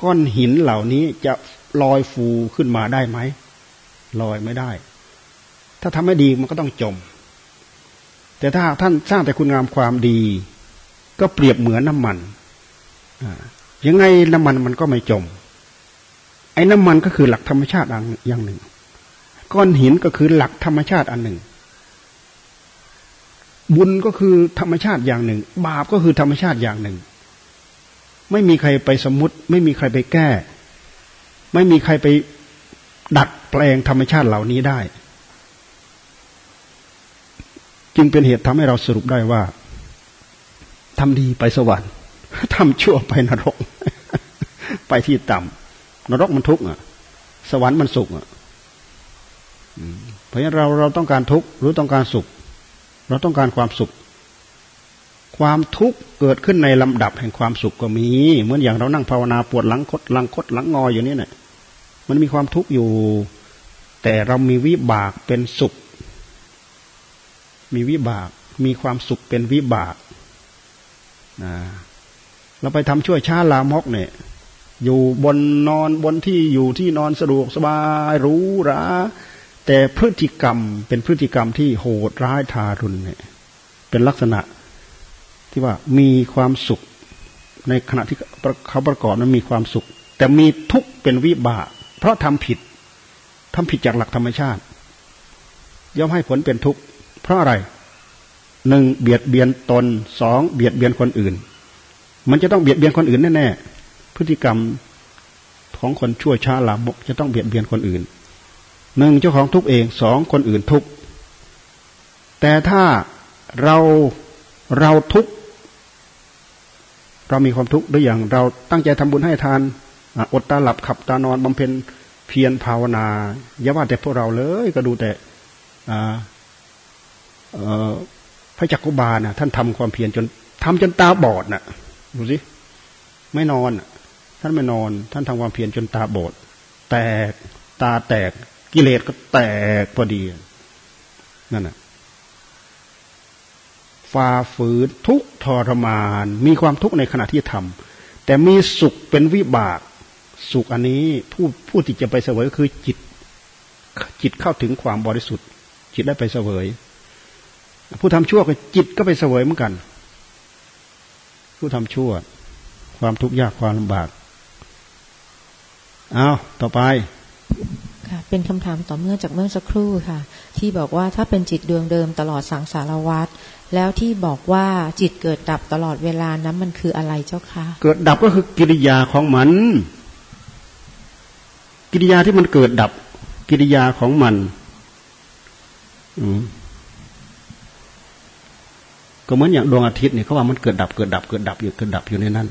ก้อนหินเหล่านี้จะลอยฟูขึ้นมาได้ไหมลอยไม่ได้ ถ้าทำไม่ดีมันก็ต้องจม แต่ถ้าท่านสร้างแต่คุณงามความดี ก็เปรียบเหมือนน้ามันยังไงน้ำมันมันก็ไม่จม ไอ้น้ำมันก็คือหลักธรรมชาติอย่างหนึ่ง ก้อนหินก็คือหลักธรรมชาติอันหนึ่ง บุญก็คือธรรมชาติอย่างหนึ่ง บาปก็คือธรรมชาติอย่างหนึ่ง ไม่มีใครไปสมมติ ไม่มีใครไปแก้ ไม่มีใครไปดัดแปลงธรรมชาติเหล่านี้ได้ จึงเป็นเหตุทำให้เราสรุปได้ว่าทำดีไปสวรรค์ทำชั่วไปนรก ไปที่ต่ำนรกมันทุกข์อะ สวรรค์มันสุขอะเพราะฉะนั้นเราเราต้องการทุกข์หรือต้องการสุข เราต้องการความสุข ความทุกข์เกิดขึ้นในลำดับแห่งความสุขก็มี เหมือนอย่างเรานั่งภาวนาปวดหลังคดหลังคดหลังงออยู่นี่เนี่ยมันมีความทุกข์อยู่ แต่เรามีวิบากเป็นสุข มีวิบาก มีความสุขเป็นวิบากนะเราไปทำช่วยช้าลามกเนี่ย อยู่บนนอนบนที่อยู่ที่นอนสะดวกสบายรู้ราแต่พฤติกรรมเป็นพฤติกรรมที่โหดร้ายทารุณเนี่ย เป็นลักษณะที่ว่ามีความสุข ในขณะที่เขาประกอบนั้นมีความสุข แต่มีทุกข์เป็นวิบากเพราะทำผิดทำผิดจากหลักธรรมชาติ ย่อมให้ผลเป็นทุกข์ เพราะอะไรหนึ่งเบียดเบียนตนสองเบียดเบียนคนอื่น มันจะต้องเบียดเบียนคนอื่นแน่ๆพฤติกรรมของคนชั่วช้าลามกจะต้องเบียดเบียนคนอื่นหนึ่งเจ้าของทุกเองสองคนอื่นทุกแต่ถ้าเราเราทุกเรามีความทุกข์หรืออย่างเราตั้งใจทำบุญให้ทานอดตาหลับขับตานอนบำเพ็ญเพียรภาวนาอย่าว่าแต่พวกเราเลยก็ดูแต่ พระจักกุบาลนะท่านทำความเพียรจนทำจนตาบอดน่ะดูสิไม่นอนท่านไม่นอน ท่านทำความเพียรจนตาบอด แตกตาแตกกิเลสก็แตกพอดีนั่นน่ะฝ่าฝืนทุกทรมาน มีความทุกข์ในขณะที่ทำแต่มีสุขเป็นวิบาก สุขอันนี้ผู้ผู้ที่จะไปเสวยก็คือจิต จิตเข้าถึงความบริสุทธิ์ จิตได้ไปเสวย ผู้ทำชั่วก็จิตก็ไปเสวยเหมือนกัน ผู้ทำชั่ว ความทุกข์ยากความลำบากเอาต่อไปค่ะเป็นคำถามต่อเมื่อจากเมื่อสักครู่ค่ะ ที่บอกว่าถ้าเป็นจิตดวงเดิมตลอดสังสารวัฏแล้วที่บอกว่าจิตเกิดดับตลอดเวลานั้นมันคืออะไรเจ้าคะเกิดดับก็คือกิริยาของมัน กิริยาที่มันเกิดดับ กิริยาของมัน อืม ก็เหมือนอย่างดวงอาทิตย์เนี่ยเขาว่ามันเกิดดับเกิดดับเกิดดับอยู่เกิดดับอยู่ในนั้น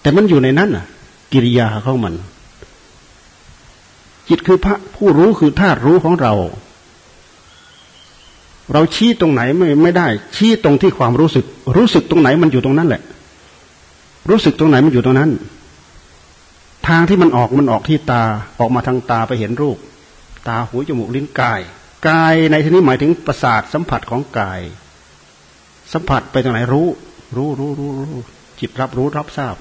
แต่มันอยู่ในนั้นอะ กิริยาของมัน จิตคือพระผู้รู้คือธาตุรู้ของเรา เราชี้ตรงไหนไม่ไม่ได้ ชี้ตรงที่ความรู้สึก รู้สึกตรงไหนมันอยู่ตรงนั้นแหละ รู้สึกตรงไหนมันอยู่ตรงนั้น ทางที่มันออกมันออกที่ตาออกมาทางตาไปเห็นรูป ตาหูจมูกลิ้นกายกายในที่นี้หมายถึงประสาทสัมผัสของกาย สัมผัสไปตรงไหนรู้ รู้รู้รู้รู้จิตรับรู้รับทราบ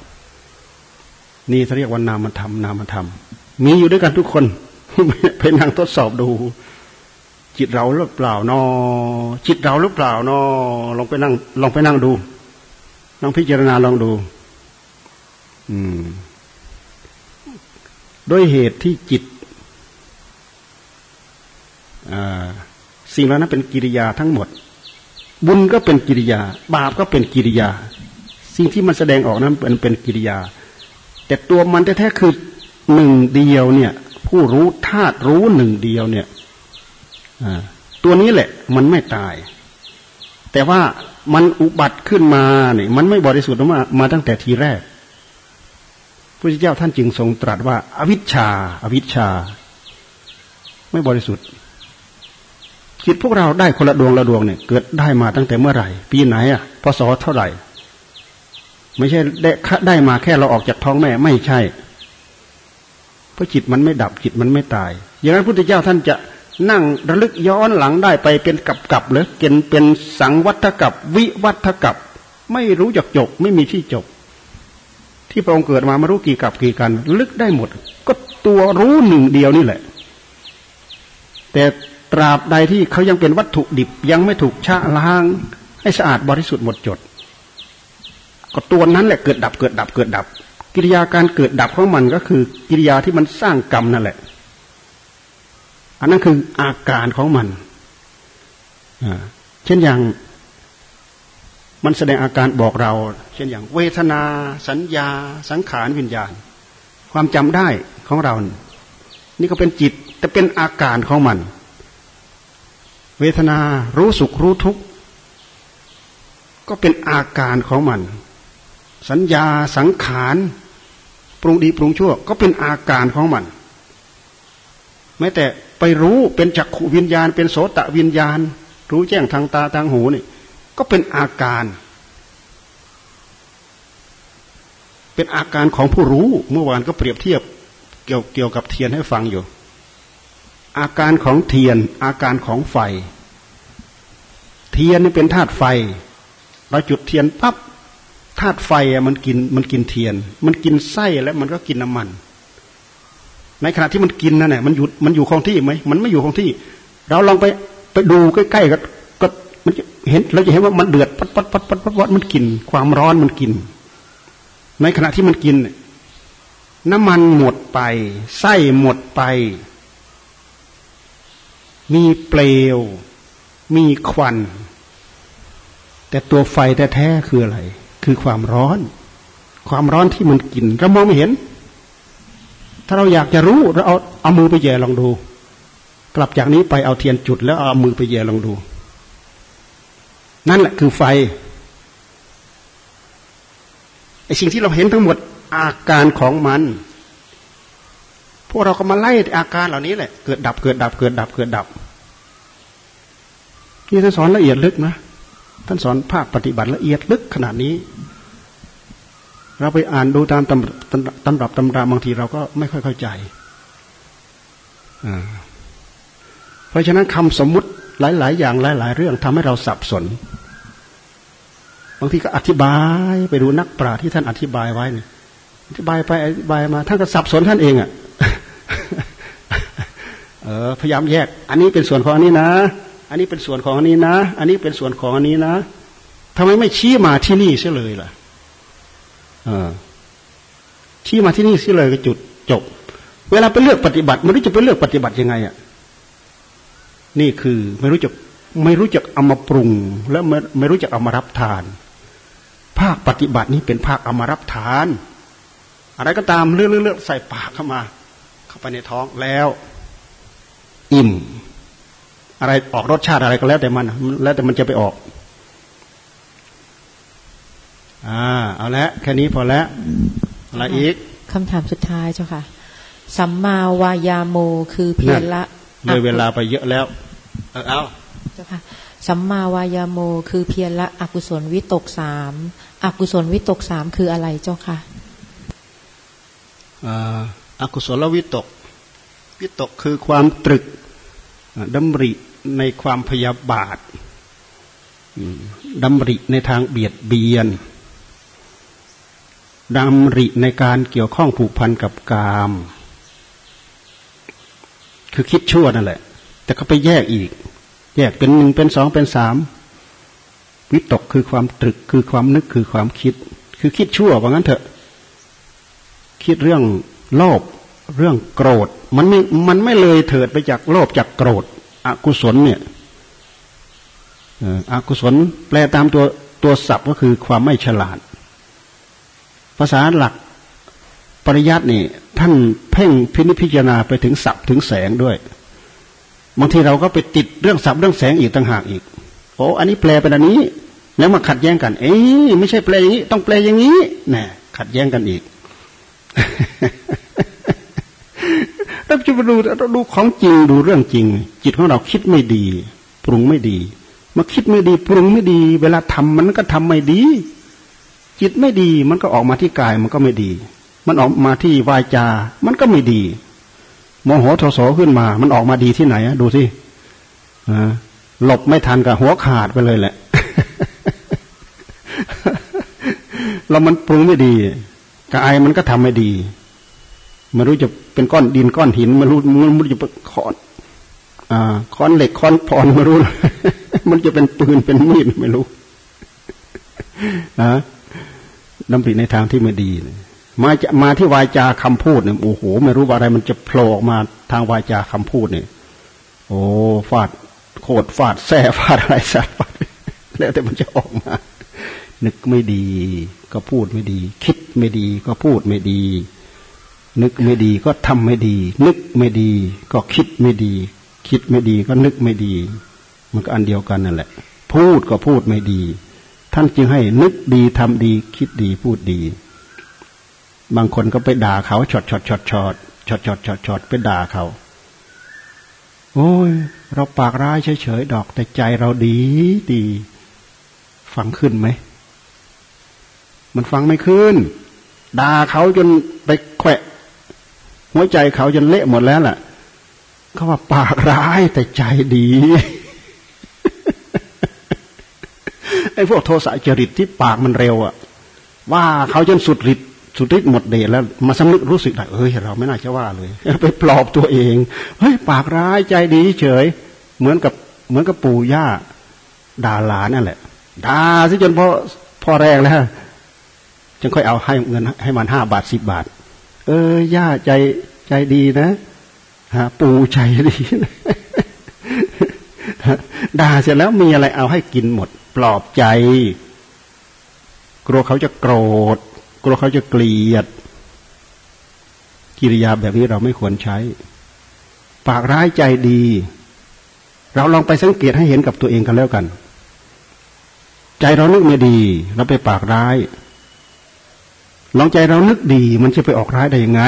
นี่เขาเรียกว่านามธรรมนามธรรม มีอยู่ด้วยกันทุกคนไปนั่งทดสอบดู จิตเราหรือเปล่านอ จิตเราหรือเปล่านอลองไปนั่ง ลองไปนั่งดูลองพิจารณาลองดู อืมด้วยเหตุที่จิตสิ่งเหล่านั้นเป็นกิริยาทั้งหมด บุญก็เป็นกิริยา บาปก็เป็นกิริยา สิ่งที่มันแสดงออกนั้นเป็นเป็นกิริยา แต่ตัวมันแท้ๆคือหนึ่งเดียวเนี่ย ผู้รู้ธาตุรู้หนึ่งเดียวเนี่ยตัวนี้แหละ มันไม่ตาย แต่ว่ามันอุบัติขึ้นมาเนี่ยมันไม่บริสุทธิ์มามาตั้งแต่ทีแรกพระเจ้าท่านจึงทรงตรัสว่า อวิชชาอาวิชชา ไม่บริสุทธิ์ จิตพวกเราได้คนละดวงละดวงเนี่ยเกิดได้มาตั้งแต่เมื่อไหร่ ปีไหนอะพศเท่าไหร่ ไม่ใช่ได้ได้มาแค่เราออกจากท้องแม่ไม่ใช่ เพราะจิตมันไม่ดับจิตมันไม่ตาย อย่างนั้นพุทธเจ้าท่านจะนั่งระลึกย้อนหลังได้ไปเป็นกับกับหรือเกณฑ์เป็นสังวัตกับวิวัตกับ ไม่รู้จักจบไม่มีที่จบ ที่พระองค์เกิดมาไม่รู้กี่กับกี่กัน ลึกได้หมด ก็ตัวรู้หนึ่งเดียวนี่แหละ แต่ ตราบใดที่เขายังเป็นวัตถุดิบยังไม่ถูกชะล้าง ให้สะอาดบริสุทธิ์หมดจด ก็ตัวนั้นแหละเกิดดับเกิดดับเกิดดับ กิริยาการเกิดดับของมันก็คือ กิริยาที่มันสร้างกรรมนั่นแหละ อันนั้นคืออาการของมันเช่นอย่างมันแสดงอาการบอกเรา เช่นอย่างเวทนา สัญญา สังขารวิญญาณ ความจำได้ของเรา นี่ก็เป็นจิตแต่เป็นอาการของมัน เวทนารู้สุขรู้ทุกข์ก็เป็นอาการของมัน สัญญาสังขารปรุงดีปรุงชั่ว ก็เป็นอาการของมันแม้แต่ไปรู้เป็นจักขุวิญญาณ เป็นโสตะวิญญาณ รู้แจ้งทางตาทางหูนี่ก็เป็นอาการ เป็นอาการของผู้รู้เมื่อวานก็เปรียบเทียบเกี่ยวเกี่ยวกับเทียนให้ฟังอยู่ อาการของเทียนอาการของไฟ เทียนนี่เป็นธาตุไฟ เราจุดเทียนปั๊บธาตุไฟมันกินมันกินเทียน มันกินไส้แล้วมันก็กินน้ำมัน ในขณะที่มันกินนั่นแหละมันอยู่มันอยู่คงที่ไหมมันไม่อยู่คงที่ เราลองไปไปดูใกล้ๆก็ก็มันเห็นเราจะเห็นว่ามันเดือดปัดปัดปัดปัดปัดมันกิน ความร้อนมันกิน ในขณะที่มันกินน้ำมันหมดไป ไส้หมดไป มีเปลว มีควัน แต่ตัวไฟแท้ๆคืออะไร คือความร้อน ความร้อนที่มันกินเรามองไม่เห็น ถ้าเราอยากจะรู้เราเอาเอามือไปแย่ลองดู กลับจากนี้ไปเอาเทียนจุดแล้วเอามือไปแย่ลองดู นั่นแหละคือไฟไอสิ่งที่เราเห็นทั้งหมดอาการของมัน พวกเราก็มาไล่อาการเหล่านี้แหละ เกิดดับเกิดดับเกิดดับเกิดดับนี่ท่านสอนละเอียดลึกนะท่านสอนภาคปฏิบัติละเอียดลึกขนาดนี้ เราไปอ่านดูตามตำตำรับตำราบางทีเราก็ไม่ค่อยเข้าใจเพราะฉะนั้นคำสมมุติหลาย ๆ อย่างหลาย ๆ เรื่องทำให้เราสับสน บางทีก็อธิบายไปดูนักปราชญ์ที่ท่านอธิบายไว้เนี่ยอธิบายไปอธิบายมาท่านก็สับสนท่านเองอะ่ะ เออพยายามแยก อันนี้เป็นส่วนของอันนี้นะ อันนี้เป็นส่วนของอันนี้นะ อันนี้เป็นส่วนของอันนี้นะทำไมไม่ชี้มาที่นี่เสียเลยล่ะเออชี้มาที่นี่เสียเลยก็จุดจบ เวลาไปเลือกปฏิบัติ ไม่รู้จะไปเลือกปฏิบัติยังไงอะ นี่คือไม่รู้จักไม่รู้จักเอามาปรุง และไม่ไม่รู้จักเอามารับทาน ภาคปฏิบัตินี้เป็นภาคเอามารับทาน อะไรก็ตามเลือกเลือกใส่ปากเข้ามา เข้าไปในท้องแล้ว อิ่ม อะไรออกรสชาติอะไรก็แล้วแต่มัน แล้วแต่มันจะไปออก อ่า เอาละแค่นี้พอแล้วอะไรอีกคำถามสุดท้ายเจ้าค่ะ สัมมาวายาโมคือเพียรละเลยเวลาไปเยอะแล้ว เออเอาเจ้าค่ะสัมมาวายาโมคือเพียรละอกุศลวิตกสามอกุศลวิตกสามคืออะไรเจ้าค่ะ อกุศลวิตก วิตกคือความตรึกดำริในความพยาบาทดำริในทางเบียดเบียนดำริในการเกี่ยวข้องผูกพันกับกาม คือคิดชั่วนั่นแหละ แต่เขาไปแยกอีก แยกเป็นหนึ่งเป็นสองเป็นสามวิตกคือความตรึกคือความนึกคือความคิด คือคิดชั่วว่างั้นเถอะ คิดเรื่อง โลภเรื่องโกรธ มันไม่มันไม่เลยเถิดไปจากโลภจากโกรธ อกุศลเนี่ยอกุศลแปลตามตัวตัวศัพท์ก็คือความไม่ฉลาด ภาษาหลักปริยัตินี่ ท่านเพ่งพินิพิจารณาไปถึงศัพท์ถึงแสงด้วยบางทีเราก็ไปติดเรื่องศัพท์เรื่องแสงอีกต่างหากอีกโอ้อันนี้แปลเป็นอันนี้ แล้วมาขัดแย้งกัน เอ้ยไม่ใช่แปลอย่างนี้ ต้องแปลอย่างนี้น่ขัดแย้งกันอีก เราจะมาดูเราดูของจริงดูเรื่องจริง จิตของเราคิดไม่ดี ปรุงไม่ดีมาคิดไม่ดี ปรุงไม่ดี เวลาทำมันก็ทำไม่ดี จิตไม่ดี มันก็ออกมาที่กายมันก็ไม่ดี มันออกมาที่วายจา มันก็ไม่ดีโมโหโทโสขึ้นมา มันออกมาดีที่ไหนดูสิหลบไม่ทันกับหัวขาดไปเลยแหละเรามันปรุงไม่ดี กายมันก็ทำไม่ดีไม่รู้จะเป็นก้อนดินก้อนหินไม่รู้มันม่รู้จะเป็นขอนอ่าค้อนเหล็กค้อนพรไม่รู้ มันจะเป็นปืนเป็นมีดไม่รู้นะดำริในทางที่ไม่ดีมาจะมาที่วาจาคำพูดเนี่ยโอ้โหไม่รู้ว่าอะไร มันจะโผล่ออกมาทางวาจาคำพูดเนี่ย โอ้ฟาดโคตรฟาดแส่ฟาดอะไรสัตว์แล้วแต่มันจะออกมา นึกไม่ดี ก็พูดไม่ดี คิดไม่ดีก็พูดไม่ดี นึกไม่ดีก็ทำไม่ดี นึกไม่ดี ก็คิดไม่ดี คิดไม่ดีก็นึกไม่ดี มันก็อันเดียวกันนั่นแหละ พูดก็พูดไม่ดี ท่านจึงให้นึกดีทำดี คิดดีพูดดี บางคนก็ไปด่าเขาชดชดชดชดชดชดชดชดไปด่าเขา โอ้ย เราปากร้ายเฉยๆดอกแต่ใจเราดีดี ฟังขึ้นไหม มันฟังไม่ขึ้นด่าเขาจนไปแขวะหัวใจเขาจนเละหมดแล้วล่ะเขาว่าปากร้ายแต่ใจดีไอ้พวกโทสะจริตที่ปากมันเร็วอะ ว่าเขาจนสุดฤทธิ์สุดฤทธิ์หมดเดชแล้ว มาสำนึกรู้สึกได้เอ้ยเราไม่น่าจะว่าเลย ไปปลอบตัวเองเฮ้ยปากร้ายใจดีเฉย เหมือนกับเหมือนกับปู่ย่าด่าหลานนั่นแหละด่าซะจนพอพอแรงแล้ว จึงค่อยเอาให้เงินให้มันห้าบาทสิบบาท เออย่าใจใจดีนะฮะปู่ใจดีด่าเสร็จแล้วมีอะไรเอาให้กินหมด ปลอบใจ กลัวเขาจะโกรธ กลัวเขาจะเกลียด กิริยาแบบนี้เราไม่ควรใช้ ปากร้ายใจดี เราลองไปสังเกตให้เห็นกับตัวเองกันแล้วกัน ใจเรานึกไม่ดี เราไปปากร้าย ลองใจเรานึกดีมันจะไปออกร้ายได้ยังไง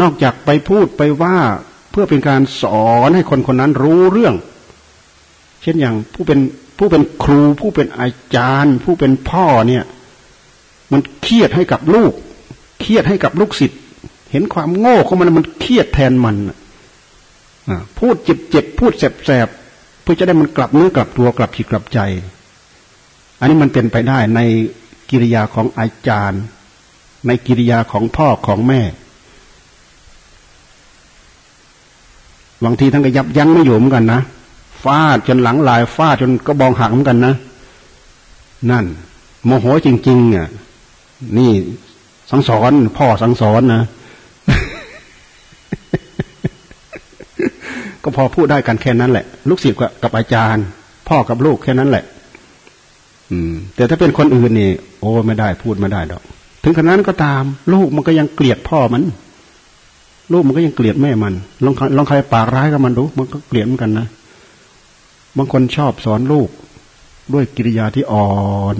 นอกจากไปพูดไปว่าเพื่อเป็นการสอนให้คนคนนั้นรู้เรื่อง เช่นอย่างผู้เป็นผู้เป็นครู ผู้เป็นอาจารย์ ผู้เป็นพ่อเนี่ย มันเครียดให้กับลูก เครียดให้กับลูกศิษย์เห็นความโง่ของมันมันเครียดแทนมันพูดเจ็บเจ็บพูดแสบแสบเพื่อจะได้มันกลับเนื้อกลับตัวกลับจิตกลับใจ อันนี้มันเป็นไปได้ใน กิริยาของอาจารย์ ในกิริยาของพ่อของแม่บางทีท่านก็ยับยั้งไม่อยู่เหมือนกันนะฟาดจนหลังลายฟาดจนกระบองหักเหมือนกันนะ นั่น โมโหจริง ๆ อะ นี่สังสอนพ่อสังสอนนะ ก็พอพูดได้กันแค่นั้นแหละ ลูกศิษย์กับอาจารย์ พ่อกับลูกแค่นั้นแหละ อืม แต่ถ้าเป็นคนอื่นนี่ โอ้ไม่ได้พูดไม่ได้ดอก ถึงขนาดนั้นก็ตาม ลูกมันก็ยังเกลียดพ่อมัน ลูกมันก็ยังเกลียดแม่มันลองลองใครปากร้ายกับมันดู มันก็เกลียดเหมือนกันนะบางคนชอบสอนลูก ด้วยกิริยาที่อ่อน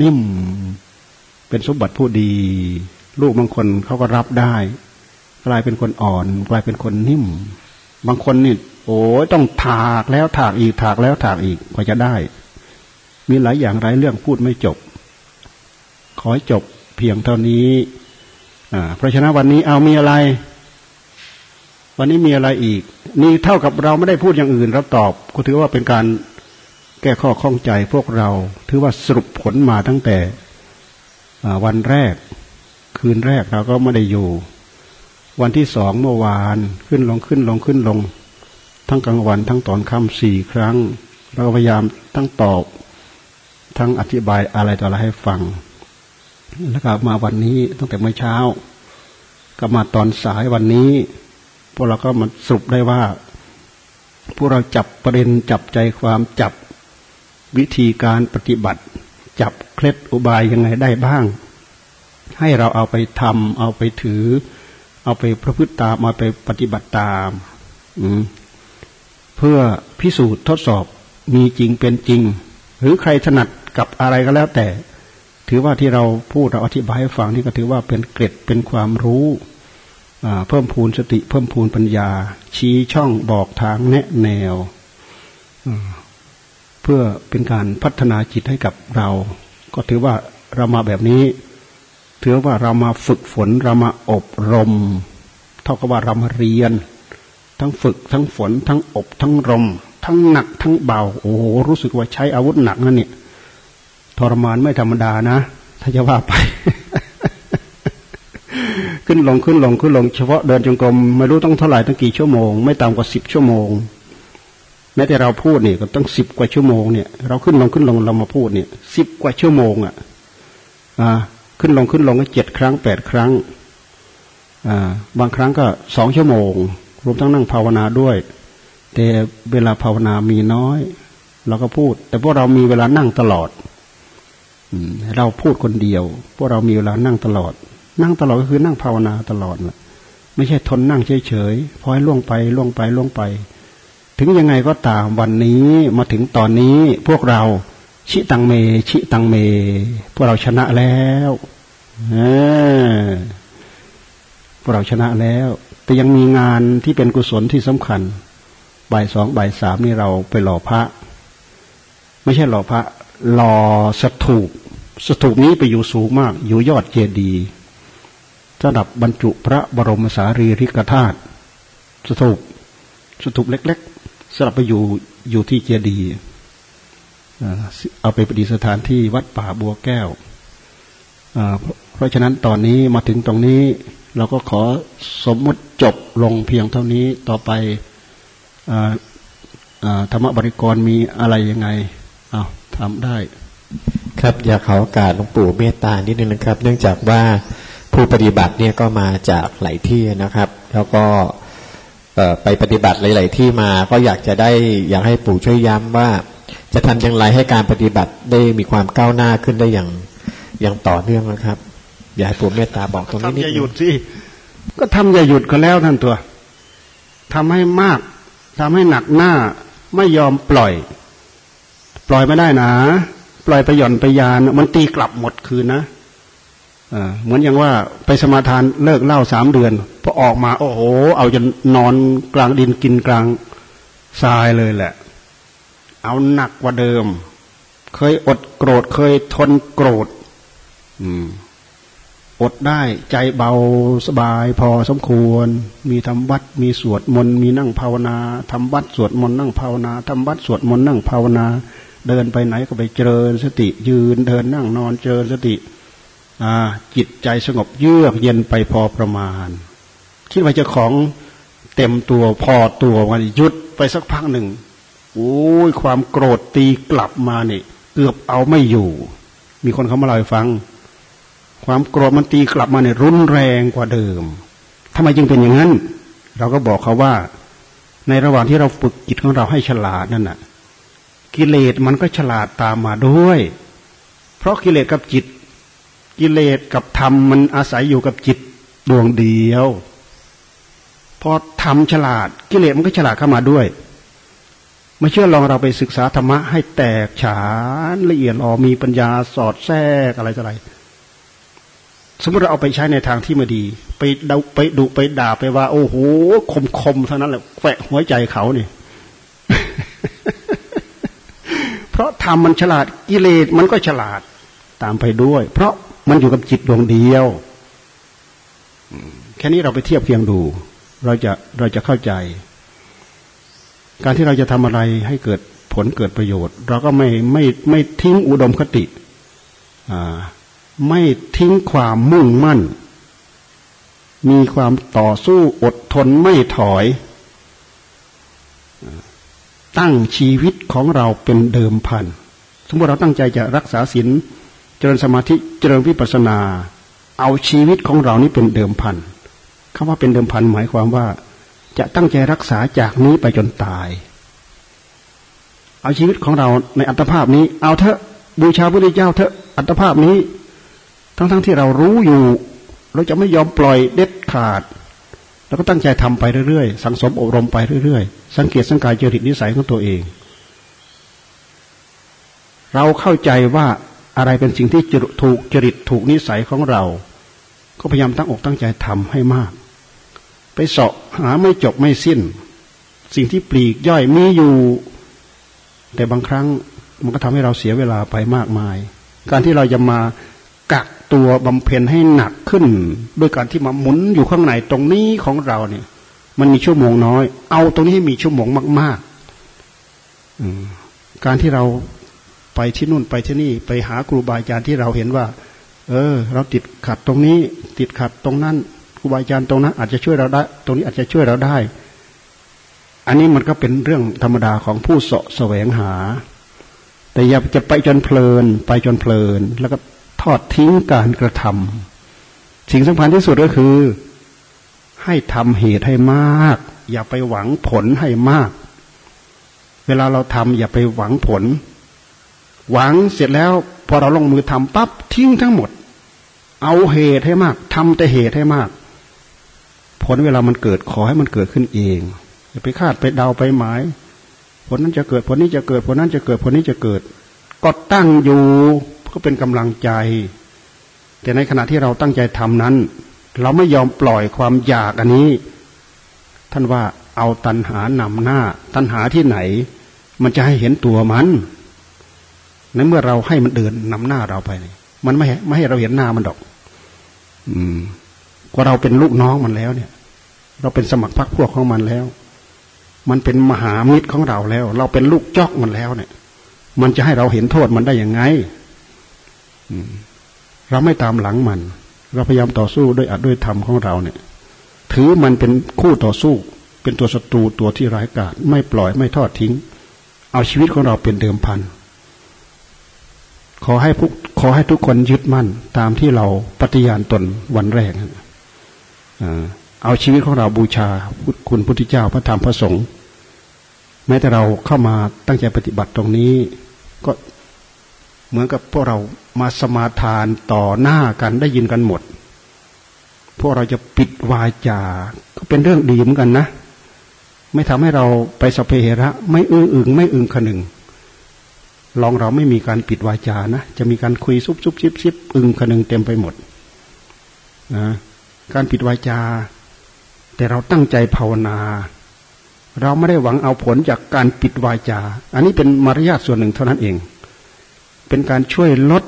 นิ่ม เป็นสมบัติผู้ดี ลูกบางคนเขาก็รับได้ กลายเป็นคนอ่อน กลายเป็นคนนิ่ม บางคนนี่โอ้ยต้องถากแล้วถากอีกถากแล้วถากอีกกว่าจะได้ มีหลายอย่างหลายเรื่องพูดไม่จบ ขอจบเพียงเท่านี้เพราะฉะนั้นวันนี้เอามีอะไร วันนี้มีอะไรอีก นี่เท่ากับเราไม่ได้พูดอย่างอื่นเราตอบ ก็ถือว่าเป็นการแก้ข้อข้องใจพวกเรา ถือว่าสรุปผลมาตั้งแต่วันแรก คืนแรกเราก็ไม่ได้อยู่ วันที่สองเมื่อวานขึ้นลงขึ้นลงขึ้นลง ทั้งกลางวันทั้งตอนค่ำสี่ครั้ง เราพยายามทั้งตอบ ทั้งอธิบายอะไรต่ออะไรให้ฟัง แล้วก็มาวันนี้ตั้งแต่เมื่อเช้า ก็มาตอนสายวันนี้พวกเราก็มาสรุปได้ว่า พวกเราจับประเด็นจับใจความจับวิธีการปฏิบัติ จับเคล็ดอุบายยังไงได้บ้าง ให้เราเอาไปทำเอาไปถือ เอาไปประพฤติตามเอาไปปฏิบัติตามเพื่อพิสูจน์ทดสอบมีจริงเป็นจริง หรือใครถนัด กับอะไรก็แล้วแต่ ถือว่าที่เราพูดเราอธิบายให้ฟังนี่ก็ถือว่าเป็นเกร็ดเป็นความรู้เพิ่มพูนสติ เพิ่มพูนปัญญา ชี้ช่องบอกทางแนะแนวเพื่อเป็นการพัฒนาจิตให้กับเรา ก็ถือว่าเรามาแบบนี้ ถือว่าเรามาฝึกฝนเรามาอบรม เท่ากับว่าเรามาเรียน ทั้งฝึกทั้งฝน ทั้งอบทั้งรม ทั้งหนักทั้งเบาโอ้โหรู้สึกว่าใช้อาวุธหนักนั่นเนี่ย ทรมานไม่ธรรมดานะ ถ้าจะว่าไป ขึ้นลงขึ้นลงขึ้นลงเฉพาะเดินจงกรมไม่รู้ต้องเท่าไหร่ตั้งกี่ชั่วโมง ไม่ต่ำกว่าสิบชั่วโมง แม้แต่เราพูดเนี่ยก็ต้องสิบกว่าชั่วโมงเนี่ยเราขึ้นลงขึ้นลงเรามาพูดเนี่ยสิบกว่าชั่วโมงอะ อ่า ขึ้นลงขึ้นลงก็เจ็ดครั้งแปดครั้ง อ่า บางครั้งก็สองชั่วโมง รวมทั้งนั่งภาวนาด้วย แต่เวลาภาวนามีน้อยเราก็พูด แต่พวกเรามีเวลานั่งตลอด เราพูดคนเดียว พวกเรามีเวลานั่งตลอด นั่งตลอดก็คือนั่งภาวนาตลอดแหละไม่ใช่ทนนั่งเฉยๆพอให้ล่วงไปล่วงไปล่วงไป ถึงยังไงก็ตามวันนี้มาถึงตอนนี้พวกเราชิตังเม ชิตังเม พวกเราชนะแล้วพวกเราชนะแล้ว แต่ยังมีงานที่เป็นกุศลที่สำคัญบ่ายสองบ่ายสามนี่เราไปหล่อพระ ไม่ใช่หล่อพระ รอสถูปสถูปนี้ไปอยู่สูงมาก อยู่ยอดเจดีย์ระดับบรรจุพระบรมสารีริกธาตุสถูปสถูปเล็ก ๆสลับไปอยู่อยู่ที่เจดีย์เอาไปประดิษฐานที่วัดป่าบัวแก้ว เพราะฉะนั้นตอนนี้มาถึงตรงนี้ เราก็ขอสมมุติจบลงเพียงเท่านี้ต่อไปธรรมบริกรมีอะไรยังไง เอาทำได้ ครับอยากขอโอกาสหลวงปู่เมตตานิดนึงนะครับ เนื่องจากว่าผู้ปฏิบัติเนี่ยก็มาจากหลายที่นะครับ แล้วก็ไปปฏิบัติหลาย ๆ ที่มาก็อยากจะได้อยากให้ปู่ช่วยย้ำว่า จะทำอย่างไรให้การปฏิบัติได้มีความก้าวหน้าขึ้นได้อย่างอย่างต่อเนื่องนะครับ อยากให้ปู่เมตตาบอกตรงนี้นิดนึงอย่าหยุดสิก็ทำอย่าหยุดก็แล้วท่านตัวทำให้มากทำให้หนักหน้าไม่ยอมปล่อย ปล่อยไม่ได้นะ ปล่อยไปหย่อนไปยานมันตีกลับหมดคืนนะเหมือนอย่างว่าไปสมาทานเลิกเล่าสามเดือนพอออกมาโอ้โห เอาจนนอนกลางดินกินกลางทรายเลยแหละ เอาหนักกว่าเดิม เคยอดโกรธเคยทนโกรธอืมอดได้ใจเบาสบายพอสมควร มีทำวัดมีสวดมนต์มีนั่งภาวนาทำวัดสวดมนต์นั่งภาวนาทำวัดสวดมนต์นั่งภาวนา เดินไปไหนก็ไปเจริญสติ ยืนเดินนั่งนอนเจริญสติจิตใจสงบเยือกเย็นไปพอประมาณ คิดว่าจะของเต็มตัวพอตัวมันยุดไปสักพักหนึ่งโอ้ยความโกรธตีกลับมาเนี่ยเกือบเอาไม่อยู่ มีคนเขามาเล่าให้ฟัง ความโกรธมันตีกลับมาเนี่ยรุนแรงกว่าเดิมทำไมจึงเป็นอย่างนั้น เราก็บอกเขาว่า ในระหว่างที่เราฝึกจิตของเราให้ฉลาดนั่นน่ะ กิเลสมันก็ฉลาดตามมาด้วย เพราะกิเลสกับจิต กิเลสกับธรรมมันอาศัยอยู่กับจิตดวงเดียวพอทำฉลาด กิเลสมันก็ฉลาดเข้ามาด้วยไม่เชื่อลองเราไปศึกษาธรรมะให้แตกฉานละเอียดออมีปัญญาสอดแทรกอะไรต่ออะไร สมมติเราเอาไปใช้ในทางที่ไม่ดี ไปดาไปดุไปด่าไปว่า โอ้โหคมคมเท่านั้นแหละแฝงหัวใจเขาเนี่ย เพราะธรรมมันฉลาดกิเลสมันก็ฉลาดตามไปด้วย เพราะมันอยู่กับจิตดวงเดียวแค่นี้เราไปเทียบเคียงดู เราจะเราจะเข้าใจ การที่เราจะทำอะไรให้เกิดผลเกิดประโยชน์ เราก็ไม่ไม่ไม่ทิ้งอุดมคติไม่ทิ้งความมุ่งมั่น มีความต่อสู้อดทนไม่ถอย ตั้งชีวิตของเราเป็นเดิมพัน สมมติเราตั้งใจจะรักษาศีลเจริญสมาธิเจริญวิปัสนา เอาชีวิตของเรานี้เป็นเดิมพันคำว่าเป็นเดิมพันหมายความว่า จะตั้งใจรักษาจากนี้ไปจนตาย เอาชีวิตของเราในอัตภาพนี้ เอาเถอะบูชาพระพุทธเจ้าเถอะอัตภาพนี้ ทั้งๆทที่เรารู้อยู่ เราจะไม่ยอมปล่อยเด็ดขาด แล้วก็ตั้งใจทำไปเรื่อยๆ สังสมอบรมไปเรื่อยๆ สังเกตสังกายจริตนิสัยของตัวเอง เราเข้าใจว่าอะไรเป็นสิ่งที่ถูกจริตถูกนิสัยของเรา ก็พยายามตั้งอกตั้งใจทำให้มาก ไปเสาะหาไม่จบไม่สิ้น สิ่งที่ปลีกย่อยมีอยู่ แต่บางครั้งมันก็ทำให้เราเสียเวลาไปมากมาย การที่เราจะมา ตัวบำเพ็ญให้หนักขึ้น ด้วยการที่มาหมุนอยู่ข้างในตรงนี้ของเราเนี่ย มันมีชั่วโมงน้อย เอาตรงนี้ให้มีชั่วโมงมากๆการที่เราไปที่นู่นไปที่นี่ไปหาครูบาอาจารย์ที่เราเห็นว่า เออ เราติดขัดตรงนี้ ติดขัดตรงนั้นครูบาอาจารย์ตรงนั้นอาจจะช่วยเราได้ ตรงนี้อาจจะช่วยเราได้ อันนี้มันก็เป็นเรื่องธรรมดาของผู้เสาะแสวงหา แต่อย่าจะไปจนเพลิน ไปจนเพลิน แล้วก็ ทอดทิ้งการกระทำสิ่งสำคัญที่สุดก็คือ ให้ทำเหตุให้มาก อย่าไปหวังผลให้มาก เวลาเราทำอย่าไปหวังผล หวังเสร็จแล้ว พอเราลงมือทำปั๊บทิ้งทั้งหมด เอาเหตุให้มากทำแต่เหตุให้มาก ผลเวลามันเกิดขอให้มันเกิดขึ้นเองอย่าไปคาดไปเดาไปหมาย ผลนั้นจะเกิดผลนี้จะเกิดผลนั้นจะเกิดผลนี้จะเกิดก็ตั้งอยู่ ก็เป็นกำลังใจ แต่ในขณะที่เราตั้งใจทำนั้น เราไม่ยอมปล่อยความอยากอันนี้ ท่านว่าเอาตันหานำหน้า ตันหาที่ไหน มันจะให้เห็นตัวมันในเมื่อเราให้มันเดินนำหน้าเราไปมันไม่ไม่ให้เราเห็นหน้ามันดอก อืมก็เราเป็นลูกน้องมันแล้วเนี่ย เราเป็นสมัครพรรคพวกของมันแล้ว มันเป็นมหามิตรของเราแล้ว เราเป็นลูกจอกมันแล้วเนี่ย มันจะให้เราเห็นโทษมันได้ยังไง เราไม่ตามหลังมัน เราพยายามต่อสู้ด้วยอัดด้วยธรรมของเราเนี่ย ถือมันเป็นคู่ต่อสู้ เป็นตัวศัตรูตัวที่ร้ายกาจไม่ปล่อยไม่ทอดทิ้ง เอาชีวิตของเราเป็นเดิมพันขอให้พวกขอให้ทุกคนยึดมั่น ตามที่เราปฏิญาณตนวันแรกเอาชีวิตของเราบูชาคุณพุทธเจ้าพระธรรมพระสงฆ์แม้แต่เราเข้ามาตั้งใจปฏิบัติตรงนี้ ก็เหมือนกับพวกเรา มาสมาทานต่อหน้ากันได้ยินกันหมด พวกเราจะปิดวาจา ก็เป็นเรื่องดีเหมือนกันนะ ไม่ทำให้เราไปสเปเหระ ไม่อึ้งอึงไม่อึงขนึงลองเราไม่มีการปิดวาจานะ จะมีการคุยซุบซุบซิบซิบอึงขนึงเต็มไปหมดนะการปิดวาจา แต่เราตั้งใจภาวนา เราไม่ได้หวังเอาผลจากการปิดวาจา อันนี้เป็นมารยาทส่วนหนึ่งเท่านั้นเอง เป็นการช่วยลด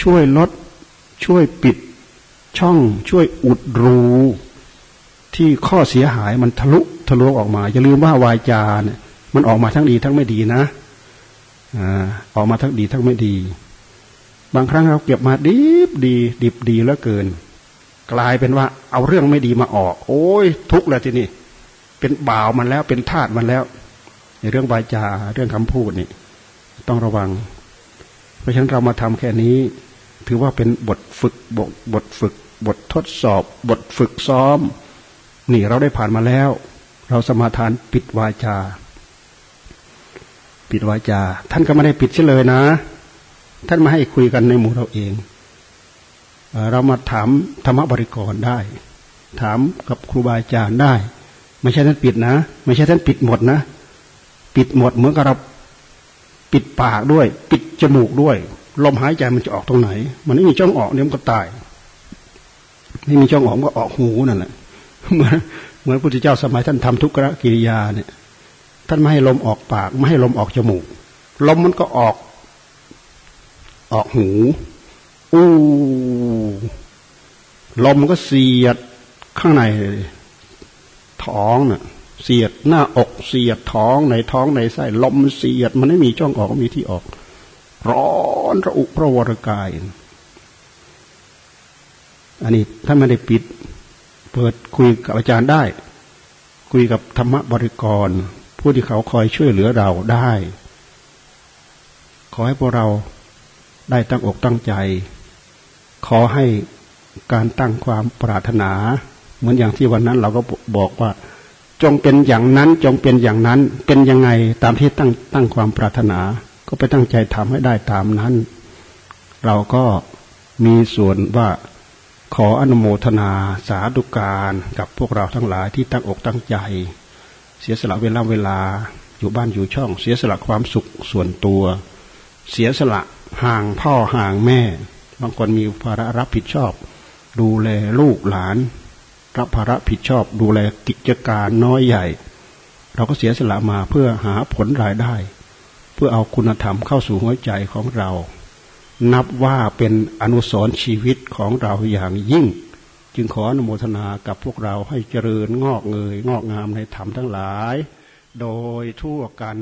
ช่วยลด ช่วยปิดช่อง ช่วยอุดรู ที่ข้อเสียหายมันทะลุทะลวงออกมา อย่าลืมว่าวาจาเนี่ย มันออกมาทั้งดีทั้งไม่ดีนะอ่าออกมาทั้งดีทั้งไม่ดี บางครั้งเราเก็บมาดีดีดิบดีแล้วเกิน กลายเป็นว่า เอาเรื่องไม่ดีมาออก โอ้ย ทุกข์แล้วทีนี้เป็นบ่าวมันแล้วเป็นทาสมันแล้วในเรื่องวาจาเรื่องคำพูดนี่ต้องระวัง เพราะฉะนั้นเรามาทำแค่นี้ ถือว่าเป็นบทฝึกบทบทฝึก บททดสอบ บทฝึกซ้อม นี่เราได้ผ่านมาแล้ว เราสมาทานปิดวาจา ปิดวาจา ท่านก็ไม่ได้ปิดเฉลยนะ ท่านมาให้คุยกันในหมู่เราเองเรามาถามธรรมบริกรได้ ถามกับครูบาอาจารย์ได้ ไม่ใช่ท่านปิดนะ ไม่ใช่ท่านปิดหมดนะ ปิดหมดเหมือนกับเรา ปิดปากด้วย ปิดจมูกด้วย ลมหายใจมันจะออกตรงไหน มันไม่มีช่องออกเนี่ยมันก็ตาย ไม่มีช่องออกก็ออกหูนั่นแหละเหมือนเหมือนพระพุทธเจ้าสมัยท่านทำทุกขกิริยาเนี่ย ท่านไม่ให้ลมออกปาก ไม่ให้ลมออกจมูก ลมมันก็ออก ออกหูอู้ลมมันก็เสียดข้างในท้องน่ะ เสียดหน้าอกเสียดท้องในท้องในไส้ลมเสียด มันไม่มีช่องออกมีที่ออก ร้อนระอุพระวรกาย อันนี้ถ้าไม่ได้ปิด เปิดคุยกับอาจารย์ได้ คุยกับธรรมบริกร ผู้ที่เขาคอยช่วยเหลือเราได้ ขอให้พวกเราได้ตั้งอกตั้งใจ ขอให้การตั้งความปรารถนา เหมือนอย่างที่วันนั้นเราก็บอกว่า จงเป็นอย่างนั้นจงเป็นอย่างนั้น เป็นยังไงตามที่ตั้งตั้งความปรารถนา ก็ไปตั้งใจทำให้ได้ตามนั้น เราก็มีส่วนว่าขออนุโมทนาสาธุการกับพวกเราทั้งหลายที่ตั้งอกตั้งใจ เสียสละเวลาเวลาอยู่บ้านอยู่ช่อง เสียสละความสุขส่วนตัว เสียสละห่างพ่อห่างแม่ บางคนมีภาระรับผิดชอบ ดูแลลูกหลาน รับภาระผิดชอบดูแลกิจการน้อยใหญ่ เราก็เสียสละมาเพื่อหาผลรายได้ เพื่อเอาคุณธรรมเข้าสู่หัวใจของเรา นับว่าเป็นอนุสรชีวิตของเราอย่างยิ่ง จึงขออนุโมทนากับพวกเราให้เจริญงอกเงย งอกงามในธรรมทั้งหลาย โดยทั่วกัน